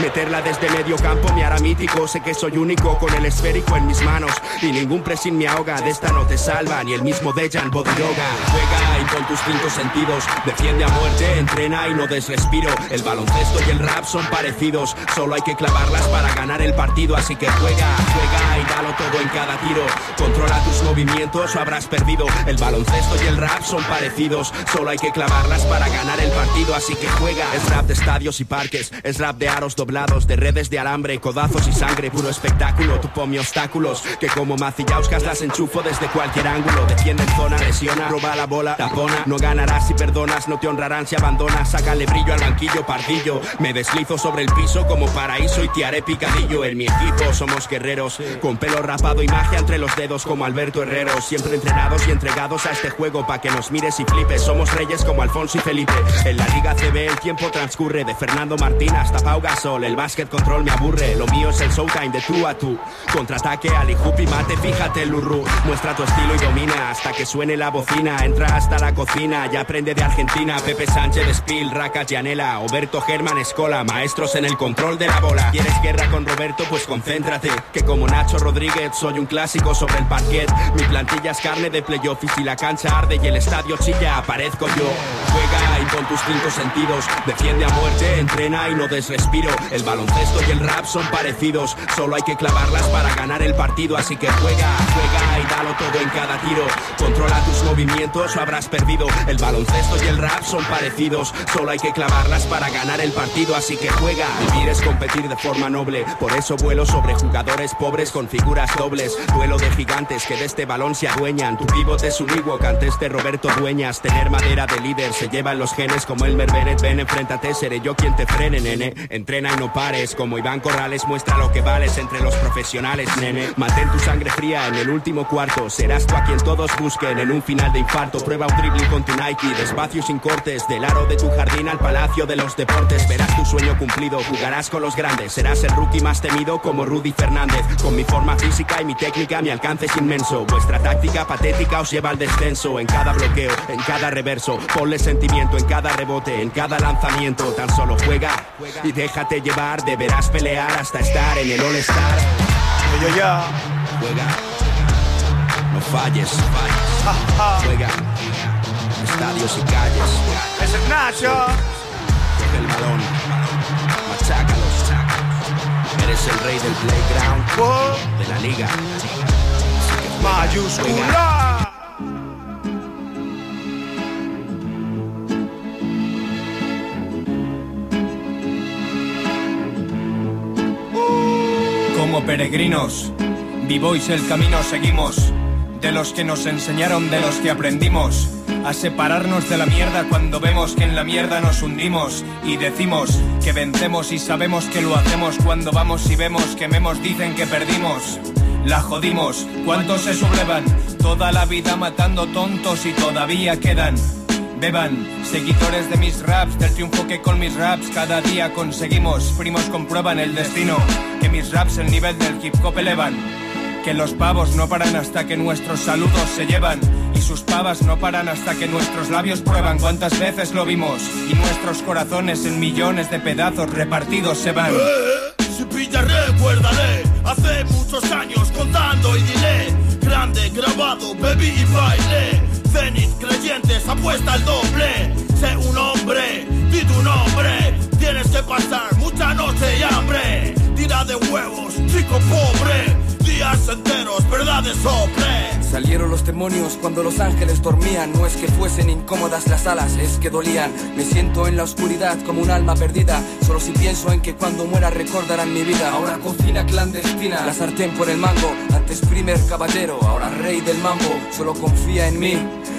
Meterla desde medio campo me hará mítico. Sé que soy único con el esférico en mis manos. Y ningún pressing me ahoga. De esta no te salva ni el mismo Dejan Bodiroga. Juega y con tus cinco sentidos. Defiende a muerte, entrena y no des respiro. El baloncesto y el rap son parecidos. Solo hay que clavarlas para ganar el partido. Así que juega, juega y dalo todo en cada tiro. Controla tus movimientos o habrás perdido. El baloncesto y el rap son parecidos. Solo hay que clavarlas para ganar el partido. Así que juega. Es rap de estadios y parques. Es rap de aros doblados, de redes de alambre, codazos y sangre, puro espectáculo. Tu mi obstáculos, que como macillauscas las enchufo desde cualquier ángulo. Defiende en zona, lesiona, roba la bola, tapona. No ganarás si perdonas, no te honrarán si abandonas. Sácale brillo al banquillo, pardillo. Me deslizo sobre el piso como paraíso y te haré picadillo. En mi equipo somos guerreros, con pelo rapado y magia entre los dedos como Alberto Herrero. Siempre entrenados y entregados a este juego pa' que nos mires y flipes. Somos reyes como Alfonso y Felipe. En la Liga CB el tiempo transcurre de Fernando Martín hasta Pau Gasol. El básquet control me aburre. Lo mío es el showtime de tú a tú. Contraataque, Ali y mate, fíjate, Lurru. Muestra tu estilo y domina hasta que suene la bocina. Entra hasta la cocina, ya aprende de Argentina. Pepe Sánchez, Spill, Raca, Gianella, Oberto Germán, Escola. Maestros en el control de la bola. ¿Quieres guerra con Roberto? Pues concéntrate. Que como Nacho Rodríguez soy un clásico sobre el parquet. Mi plantilla es carne de playoff y si la cancha arde y el estadio chilla, aparezco yo. Juega con tus cinco sentidos. Defiende a muerte, entrena y no des respiro. El baloncesto y el rap son parecidos. Solo hay que clavarlas para ganar el partido. Así que juega, juega y dalo todo en cada tiro. Controla tus movimientos o habrás perdido. El baloncesto y el rap son parecidos. Solo hay que clavarlas para ganar el partido. Así que juega. Vivir es competir de forma noble. Por eso vuelo sobre jugadores pobres con figuras dobles. Duelo de gigantes que de este balón se adueñan. Tu pivote es un Ewok antes de Roberto Dueñas. Tener madera de líder se lleva en los genes como el Bennett. Ven, enfréntate, seré yo quien te frene, nene. Entrena y no pares, como Iván Corrales muestra lo que vales entre los profesionales, nene. Mantén tu sangre fría en el último cuarto. Serás tú a quien todos busquen en un final de infarto. Prueba un dribbling con tu Nike, despacio sin cortes. Del aro de tu jardín al palacio de los deportes. Verás tu sueño cumplido, jugarás con los grandes. Serás el rookie más temido como Rudy Fernández. Con mi forma física y mi técnica, mi alcance es inmenso. Vuestra táctica patética os lleva al descenso. En cada bloqueo, en cada reverso. Ponle sentimiento en cada rebote, en cada lanzamiento. Tan solo juega y déjate llevar. Deberás pelear hasta estar en el All-Star. Yo ya. Juega. No falles. Juega. Estadios y calles. Es Nacho. Coge el balón. Machácalos. Eres el rey del playground. De la liga. Mayúscula. Como peregrinos, vivois el camino seguimos, de los que nos enseñaron, de los que aprendimos, a separarnos de la mierda cuando vemos que en la mierda nos hundimos y decimos que vencemos y sabemos que lo hacemos cuando vamos y vemos que memos dicen que perdimos. La jodimos, ¿cuántos se sublevan? Toda la vida matando tontos y todavía quedan. Beban, seguidores de mis raps, del triunfo que con mis raps cada día conseguimos. Primos comprueban el destino, que mis raps el nivel del hip hop elevan. Que los pavos no paran hasta que nuestros saludos se llevan. Y sus pavas no paran hasta que nuestros labios prueban cuántas veces lo vimos. Y nuestros corazones en millones de pedazos repartidos se van. Si recuérdale, hace muchos años contando y dile, grande, grabado, bebí y bailé. Zenith, creyentes, apuesta al doble. Sé un hombre, di tu nombre. Tienes que pasar mucha noche y hambre. Tira de huevos, chico pobre. Días enteros, verdades sobre. Salieron los demonios cuando los ángeles dormían. No es que fuesen incómodas las alas, es que dolían. Me siento en la oscuridad como un alma perdida. Solo si pienso en que cuando muera recordarán mi vida. Ahora cocina clandestina, la sartén por el mango. Antes primer caballero, ahora rey del mambo. Solo confía en mí,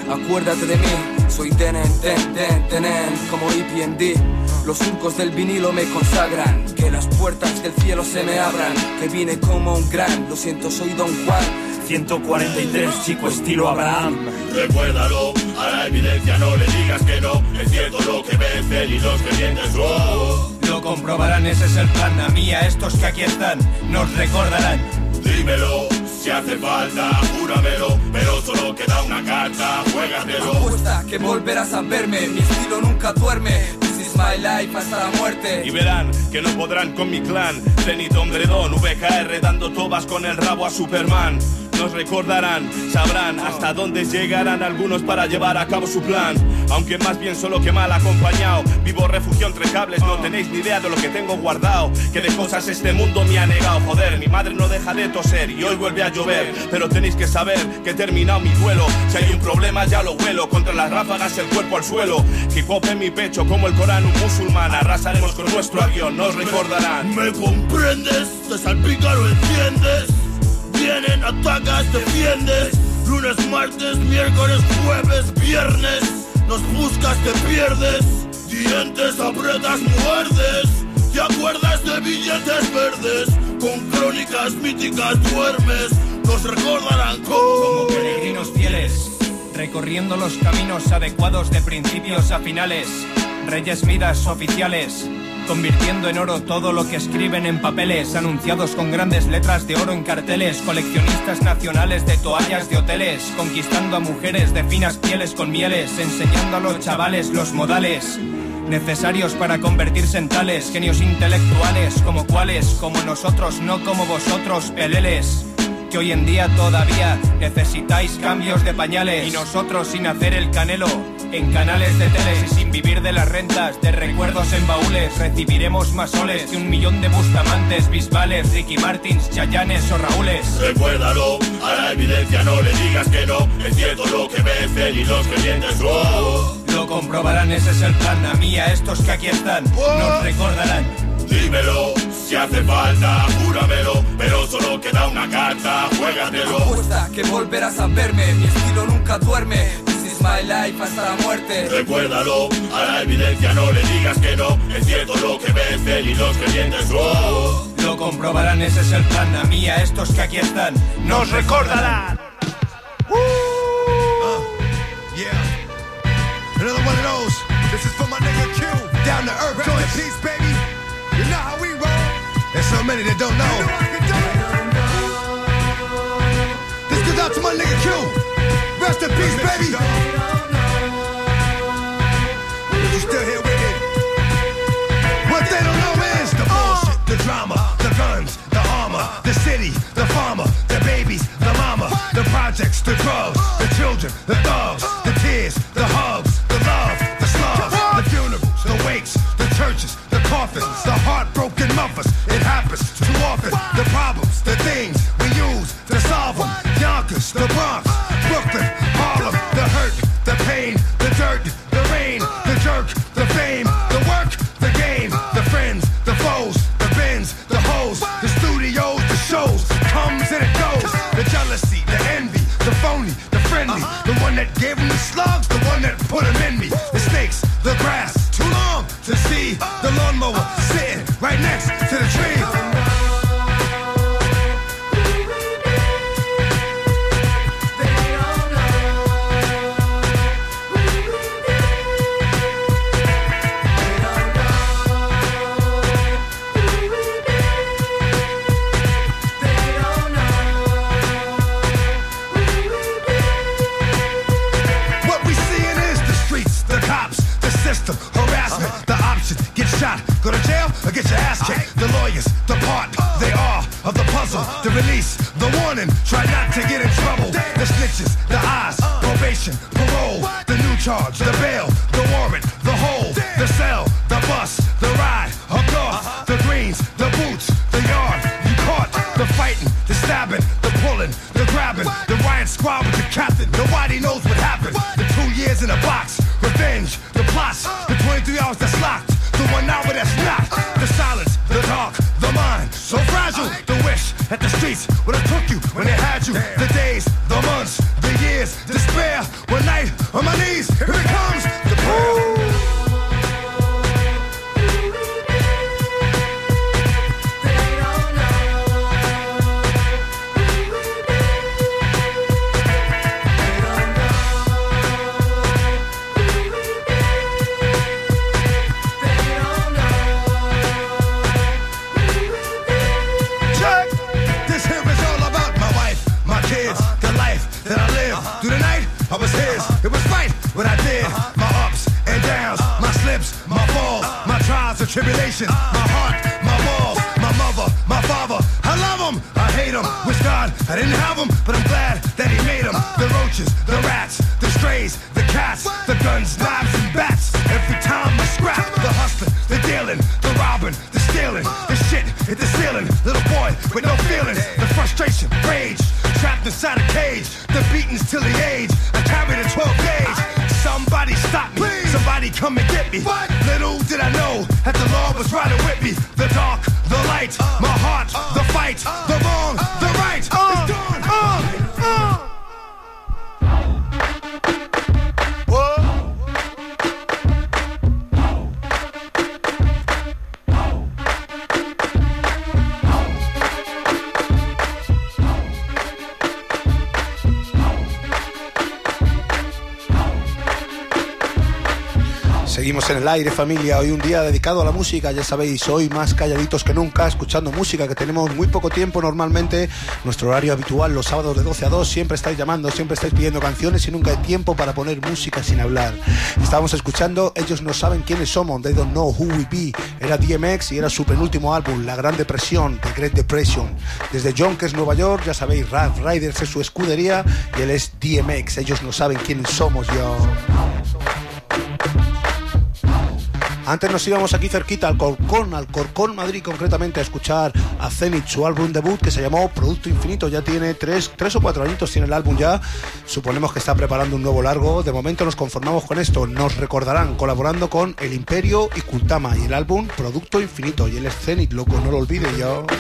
acuérdate de mí. Soy Tenen, ten, ten, tenen, como EPMD. Los surcos del vinilo me consagran. Que las puertas del cielo se me abran. Que vine como un gran, lo siento, soy Don Juan. 143, chico estilo Abraham. Recuérdalo, a la evidencia no le digas que no. Es cierto lo que ves y los creyentes. Oh. Lo comprobarán, ese es el plan. A mí, a estos que aquí están, nos recordarán. Dímelo, si hace falta, júramelo, pero solo queda una carta, juégatelo. Apuesta que volverás a verme, mi estilo nunca duerme. This is my life hasta la muerte. Y verán que no podrán con mi clan. Zenith Hombredón, VKR dando tobas con el rabo a Superman. Nos recordarán, sabrán hasta dónde llegarán algunos para llevar a cabo su plan. Aunque más bien solo que mal acompañado. Vivo refugio entre cables, no tenéis ni idea de lo que tengo guardado. Que de cosas este mundo me ha negado. Joder, mi madre no deja de toser y hoy vuelve a llover. Pero tenéis que saber que he terminado mi duelo. Si hay un problema ya lo huelo. Contra las ráfagas el cuerpo al suelo. Hip hop en mi pecho como el Corán un musulmán. Arrasaremos con nuestro avión, nos recordarán. ¿Me comprendes? Te salpica, lo entiendes. Atacas, defiendes. Lunes, martes, miércoles, jueves, viernes. Nos buscas, te pierdes. Dientes, apretas, muerdes. ¿Te acuerdas de billetes verdes? Con crónicas míticas duermes. Nos recordarán como, como peregrinos fieles, recorriendo los caminos adecuados de principios a finales. Reyes vidas oficiales, convirtiendo en oro todo lo que escriben en papeles, anunciados con grandes letras de oro en carteles, coleccionistas nacionales de toallas de hoteles, conquistando a mujeres de finas pieles con mieles, enseñando a los chavales los modales. Necesarios para convertirse en tales genios intelectuales, como cuales, como nosotros, no como vosotros, peleles que hoy en día todavía necesitáis cambios de pañales y nosotros sin hacer el canelo en canales de tele y sin vivir de las rentas de recuerdos en baúles recibiremos más soles que un millón de bustamantes, bisbales, Ricky Martins, Chayanes o Raúles. Recuérdalo, a la evidencia no le digas que no, es cierto lo que él y los creyentes. Oh. Lo comprobarán, ese es el plan. A mí, a estos que aquí están, nos recordarán. Dímelo, si hace falta, júramelo, pero solo queda una carta, juégatelo. Apuesta que volverás a verme, mi estilo nunca duerme. This is my life hasta la muerte. Recuérdalo, a la evidencia no le digas que no. Es cierto lo que ves él y los creyentes. Oh. Lo comprobarán, ese es el plan. A mí, a estos que aquí están, nos recordarán. Another one of those. This is for my nigga Q. Down to earth, joy and peace, baby. So many that don't know. This goes out to my nigga Q. Rest in peace, baby. You still here with me? What they don't know is the bullshit, the drama, the guns, the armor, the city, the farmer, the babies, the mama, the projects, the drugs, the children, the thugs, the tears, the hugs, the love, the slugs, the funerals, the wakes, the churches, the coffins, the The problems, the things we use to solve them. Yonkers, the Bronx, el aire, familia. Hoy un día dedicado a la música, ya sabéis, hoy más calladitos que nunca, escuchando música, que tenemos muy poco tiempo normalmente. Nuestro horario habitual, los sábados de 12 a 2, siempre estáis llamando, siempre estáis pidiendo canciones y nunca hay tiempo para poner música sin hablar. Estábamos escuchando, ellos no saben quiénes somos, they don't know who we be. Era DMX y era su penúltimo álbum, La Gran Depresión, The Great Depression. Desde Yonkers, Nueva York, ya sabéis, Rap Riders es su escudería y él es DMX. Ellos no saben quiénes somos, yo. Antes nos íbamos aquí cerquita al Corcón, al Corcón Madrid concretamente, a escuchar a Zenith, su álbum debut que se llamó Producto Infinito. Ya tiene tres, tres o cuatro añitos, tiene el álbum ya. Suponemos que está preparando un nuevo largo. De momento nos conformamos con esto. Nos recordarán colaborando con El Imperio y Kultama y el álbum Producto Infinito. Y él es Zenith, loco, no lo olvide yo.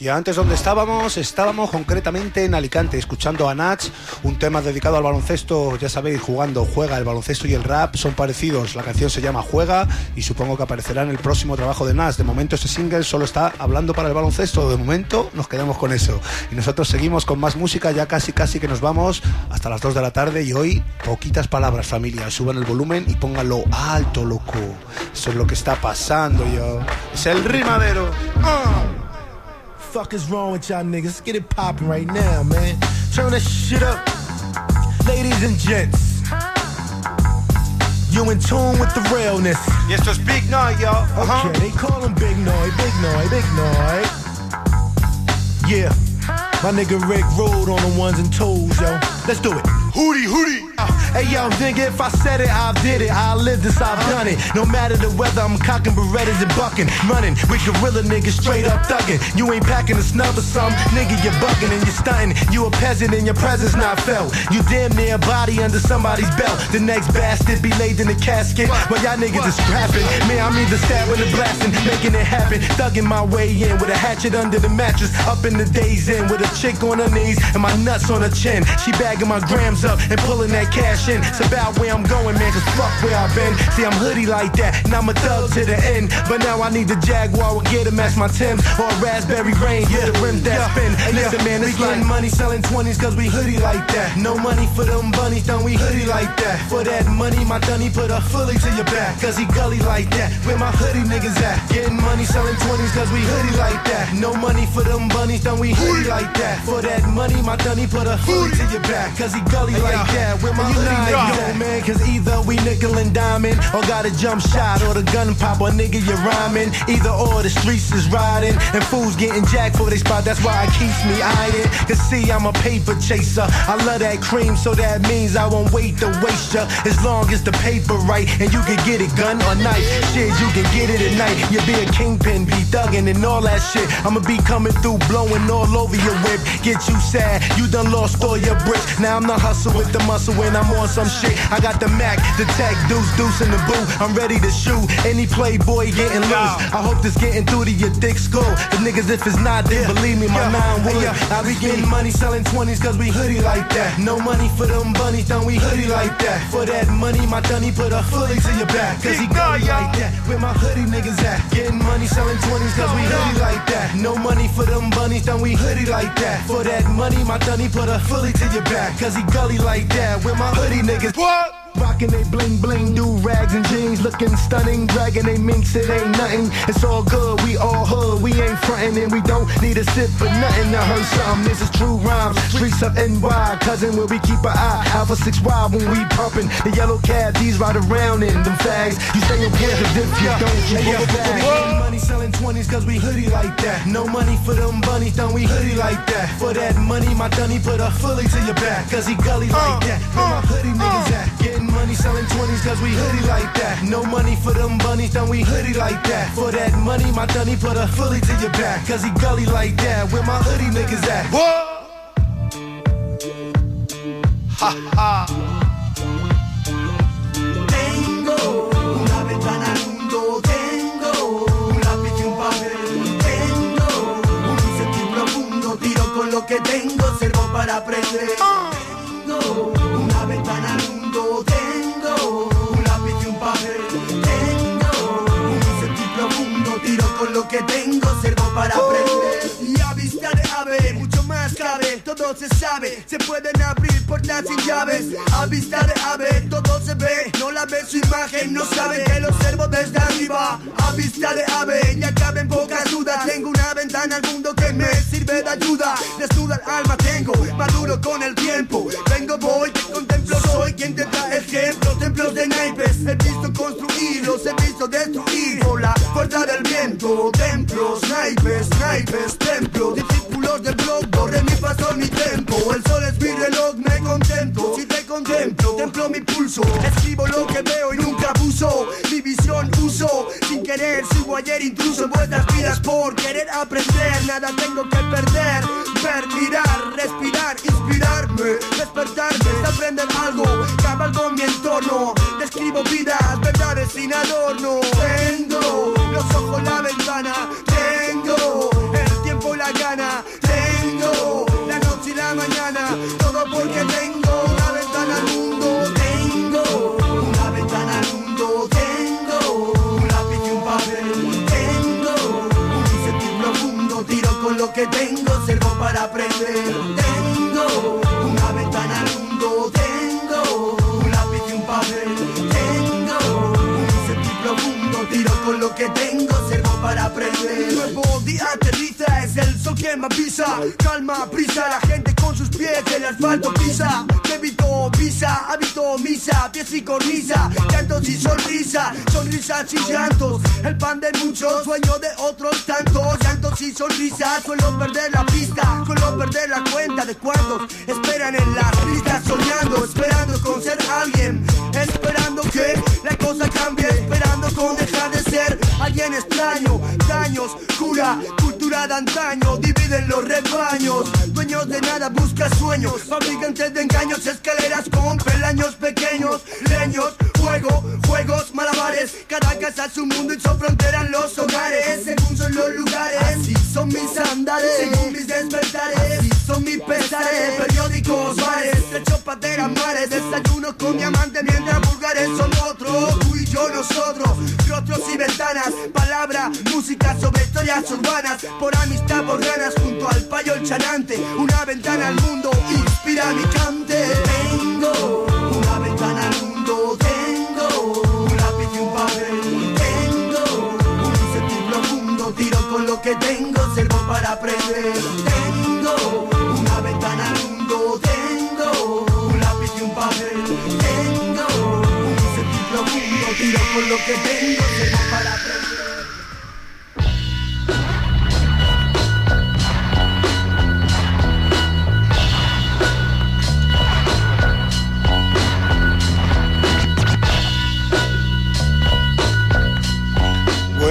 Y antes donde estábamos, estábamos concretamente en Alicante, escuchando a Nach, un tema dedicado al baloncesto, ya sabéis, jugando, juega, el baloncesto y el rap son parecidos, la canción se llama Juega y supongo que aparecerá en el próximo trabajo de Nach. De momento este single solo está hablando para el baloncesto, de momento nos quedamos con eso. Y nosotros seguimos con más música, ya casi casi que nos vamos hasta las 2 de la tarde y hoy poquitas palabras familia, suban el volumen y pónganlo alto, loco. Eso es lo que está pasando, yo. Es el rimadero. Ah. Fuck is wrong with y'all niggas? Get it poppin' right now, man. Turn that shit up. Ladies and gents. You in tune with the realness. Y esto es Big Noise, yo. Ajá. Okay, they call him Big Noy, Big Noy, Big Noy. Yeah. My nigga Rick rolled on the ones and twos, yo. Let's do it. Hootie, hootie. Hey yo, nigga, if I said it, I did it. I lived this, I've done it. No matter the weather, I'm cocking Berettas and bucking. Running with gorilla niggas straight up thugging. You ain't packing a snub or some. Nigga, you're bugging and you're stunting. You a peasant and your presence not felt. You damn near a body under somebody's belt. The next bastard be laid in the casket. While y'all niggas is scrapping. Man, I'm either stabbing or blasting, making it happen. Thugging my way in with a hatchet under the mattress. Up in the days in with a chick on her knees and my nuts on her chin. She bagging my grams up and pulling that cash It's about where I'm going, man, cause fuck where I've been. See, I'm hoodie like that, and I'm a thug to the end. But now I need the Jaguar with gear to match my Timbs or a raspberry rain with the rim that spin. Hey, listen, man, it's like money selling 20s cause we hoodie like that. No money for them bunnies, don't we hoodie like that. For that money, my dunny put a fully to your back. Cause he gully like that. Where my hoodie niggas at? Getting money selling 20s cause we hoodie like that. No money for them bunnies, don't we hoodie like that. For that money, my dunny put a fully to your back. Cause he gully like that. Where my hoodie at, man? Cause either we nickel and diamond, or got a jump shot, or the gun pop, or nigga, you're rhyming. Either or the streets is riding, and fools getting jacked for they spot. That's why it keeps me eyeing. Cause see, I'm a paper chaser. I love that cream, so that means I won't wait to waste ya. As long as the paper right, and you can get it gun or knife. Shit, you can get it at night. You be a kingpin, be thuggin' and all that shit. I'ma be coming through, blowing all over your whip. Get you sad, you done lost all your bricks. Now I'm the hustle with the muscle when I'm on some shit. I got the Mac, the tech, deuce, deuce, and the boo. I'm ready to shoot any playboy getting loose. I hope this getting through to your thick skull. The niggas, if it's not, then believe me, my nine would. I be getting money selling 20s cause we hoodie like that. No money for them bunnies, don't we hoodie like that. For that money, my dunny put a fully to your back. Cause he gully like that. Where my hoodie niggas at? Getting money selling 20s cause we hoodie like that. No money for them bunnies, don't we hoodie like that. For that money, my dunny put a fully to your back. Cause he gully like that. Where my hoodie niggas. What? Rockin' they bling bling, do rags and jeans, looking stunning, dragging they minks, it ain't nothing. It's all good, we all hood, we ain't frontin' and we don't need a sip for nothing to hurt something. This is true rhymes, streets of NY, cousin where we keep our eye out for six wild when we pumpin'. The yellow cab, these ride around in them fags. You stay on campus if you don't, you get back. Money selling 20s cause we hoodie like that. No money for them bunnies, don't we hoodie like that. For that money, my dunny put a fully to your back. Cause he gully like uh, that. Where my hoodie uh, uh. niggas at? Getting money selling 20s cause we hoodie like that. No money for them bunnies, don't we hoodie like that. For that money, my dunny put a fully to your back. Cause he gully like that. Where my hoodie niggas at? What? Ha ha. Tengo una ventana al mundo, tengo un lápiz y un papel, tengo un sentir profundo, tiro con lo que tengo, sirvo para aprender. Tengo una ventana tengo un profundo, tiro con lo que tengo, sirvo para aprender. Y a vista de ave, mucho más cabe, todo se sabe, se pueden abrir puertas sin llaves. A vista de ave, todo se ve, no la ve su imagen, no saben que lo observo desde arriba. A vista de ave, ya caben pocas dudas, tengo una ventana al mundo que me sirve de ayuda. Desnuda el alma tengo, maduro con el tiempo. Vengo, voy, te contemplo, quien te da ejemplos, templos de naipes. He visto construirlos, he visto destruir por la fuerza del viento. Templos, naipes, naipes, templos, discípulos del blog, borre mi paso, mi tempo. El sol es mi reloj, me contento. Si te contemplo, templo mi pulso. Escribo lo que veo y nunca abuso. Mi visión uso, sin querer, sigo ayer intruso en vuestras vidas por querer aprender. Nada tengo que perder. Ver, mirar, inspirarme, despertarme, aprender algo, cabalgo mi entorno, describo vidas, verdades sin adorno. Tengo los ojos, la ventana, tengo el tiempo y la gana, tengo la noche y la mañana, todo porque tengo una ventana al mundo, tengo una ventana al mundo, tengo un lápiz y un papel, tengo un sentir profundo, tiro con lo que tengo, sirvo para aprender. Aterriza, es el sol quien me avisa. Calma, prisa, la gente con sus pies el asfalto pisa. Débito, visa, hábito, misa, pies y cornisa. Llantos y sonrisa, sonrisas y llantos. El pan de muchos, sueño de otros tantos. Llantos y sonrisas, suelo perder la pista. Suelo perder la cuenta de cuántos esperan en las listas. Soñando, esperando con ser alguien. Esperando que la cosa cambie. Esperando con dejar de ser alguien extraño. Daños, cura, cultura de antaño. Dividen los rebaños. Dueños de nada, busca sueños. Fabricantes de engaños, escaleras con peldaños pequeños. Leños, juego, juegos, malabares. Cada casa es un mundo y son fronteras los hogares. Según son los lugares, así son mis andares. Según mis despertares, son mis pesares. Periódicos, bares, hecho pateras, mares. Desayuno con diamante mientras vulgares son otros. Tú y yo, nosotros. Rostros y ventanas, palabra, música sobre historias urbanas. Por amistad, por ganas, junto al payo el chanante. Una ventana al mundo, inspira mi cante. Tengo una ventana al mundo, tengo un lápiz y un papel. Tengo un sentir profundo, tiro con lo que tengo, sirvo para aprender. Tengo con lo que tengo, sirvo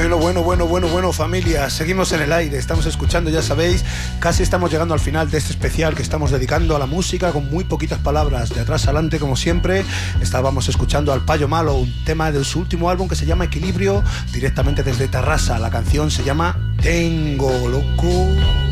Bueno, bueno, bueno, bueno, bueno, familia, seguimos en el aire, estamos escuchando, ya sabéis, casi estamos llegando al final de este especial que estamos dedicando a la música con muy poquitas palabras, de atrás adelante como siempre, estábamos escuchando al Payo Malo, un tema de su último álbum que se llama Equilibrio, directamente desde Tarrasa, la canción se llama Tengo Loco.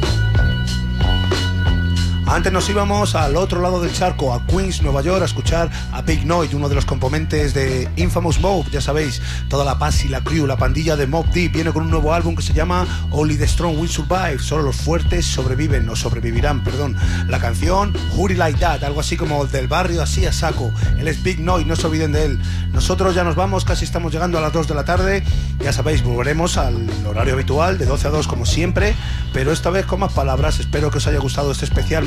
Antes nos íbamos al otro lado del charco, a Queens, Nueva York, a escuchar a Big Noid, uno de los componentes de Infamous Mob, ya sabéis, toda la paz y la crew, la pandilla de Mob Deep, viene con un nuevo álbum que se llama Only the Strong Will Survive, solo los fuertes sobreviven, o sobrevivirán, perdón. La canción Hurry Like That, algo así como del barrio, así a saco. Él es Big Noid, no se olviden de él. Nosotros ya nos vamos, casi estamos llegando a las 2 de la tarde, ya sabéis, volveremos al horario habitual, de 12 a 2 como siempre, pero esta vez con más palabras, espero que os haya gustado este especial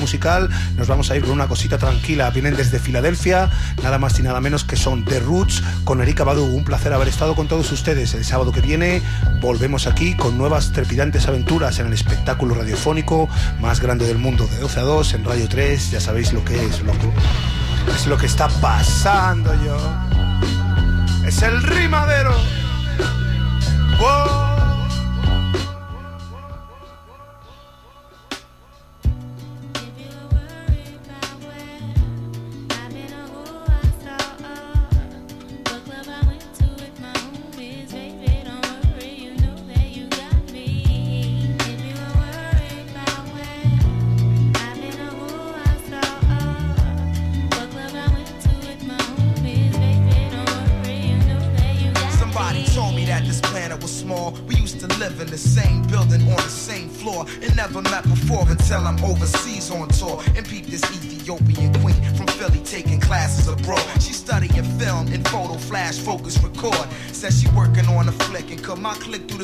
Nos vamos a ir con una cosita tranquila. Vienen desde Filadelfia, nada más y nada menos que son The Roots con Erika Badu. Un placer haber estado con todos ustedes. El sábado que viene volvemos aquí con nuevas trepidantes aventuras en el espectáculo radiofónico más grande del mundo, de 12 a 2 en Radio 3. Ya sabéis lo que es, loco. Es lo que está pasando yo. Es el rimadero. ¡Wow!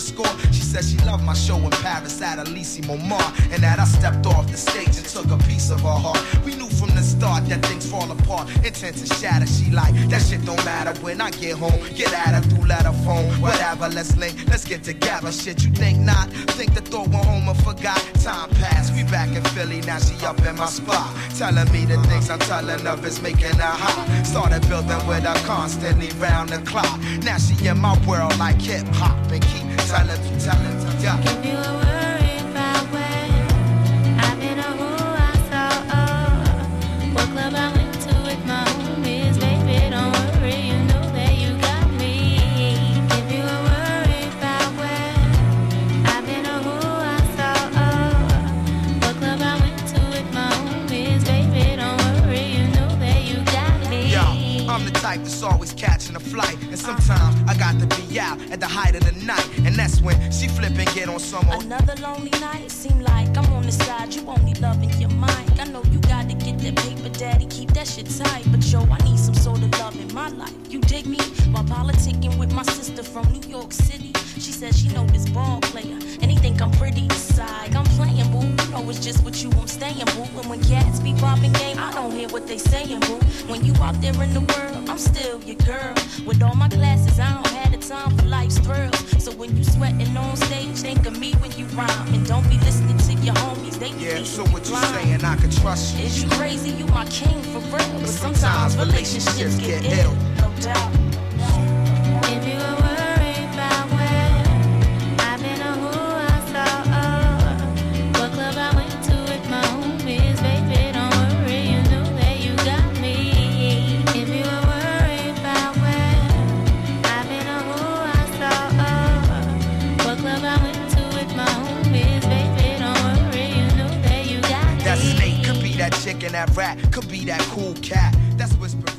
Score. She said she loved my show in Paris at Elise Momar and that I stepped off the stage and took a piece of her heart. We knew from the start that things fall apart, intent to shatter. She like that shit don't matter when I get home. Get at her through letter phone, whatever. Let's link, let's get together. Shit, you think not? Think the thought went home and forgot. Time passed, we back in Philly now. She up in my spot, telling me the things I'm telling of is making her hot. Started building with her constantly round the clock. Now she in my world like hip hop and keep talent, talent, yeah. You worried when I've been who I saw. What club I went to with my homies, baby, don't worry, you know that you got me. You worried when I've been who I saw. What club I went to with my homies, baby, don't worry, you know that you got me. Yeah, I'm the type that's always catching a flight, and sometimes I got to be out at the height of the night and when she flip and get on some old. Another lonely night, seem like I'm on the side. You only loving your mind. I know you got to get that paper, daddy. Keep that shit tight. But yo, I need some sort of love in my life. You dig me? While politicking with my sister from New York City. She said she know this ball player. Just with you I'm staying, boo. And when cats be popping game, I don't hear what they saying, boo. When you out there in the world, I'm still your girl. With all my classes, I don't have the time for life's thrills. So when you sweating on stage, think of me when you rhyme. And don't be listening to your homies, they Yeah, thinking so you what you saying? I can trust you. Is you crazy? You my king for real. But sometimes relationships get get ill. ill. No doubt. In that rat, could be that cool cat. That's whisper.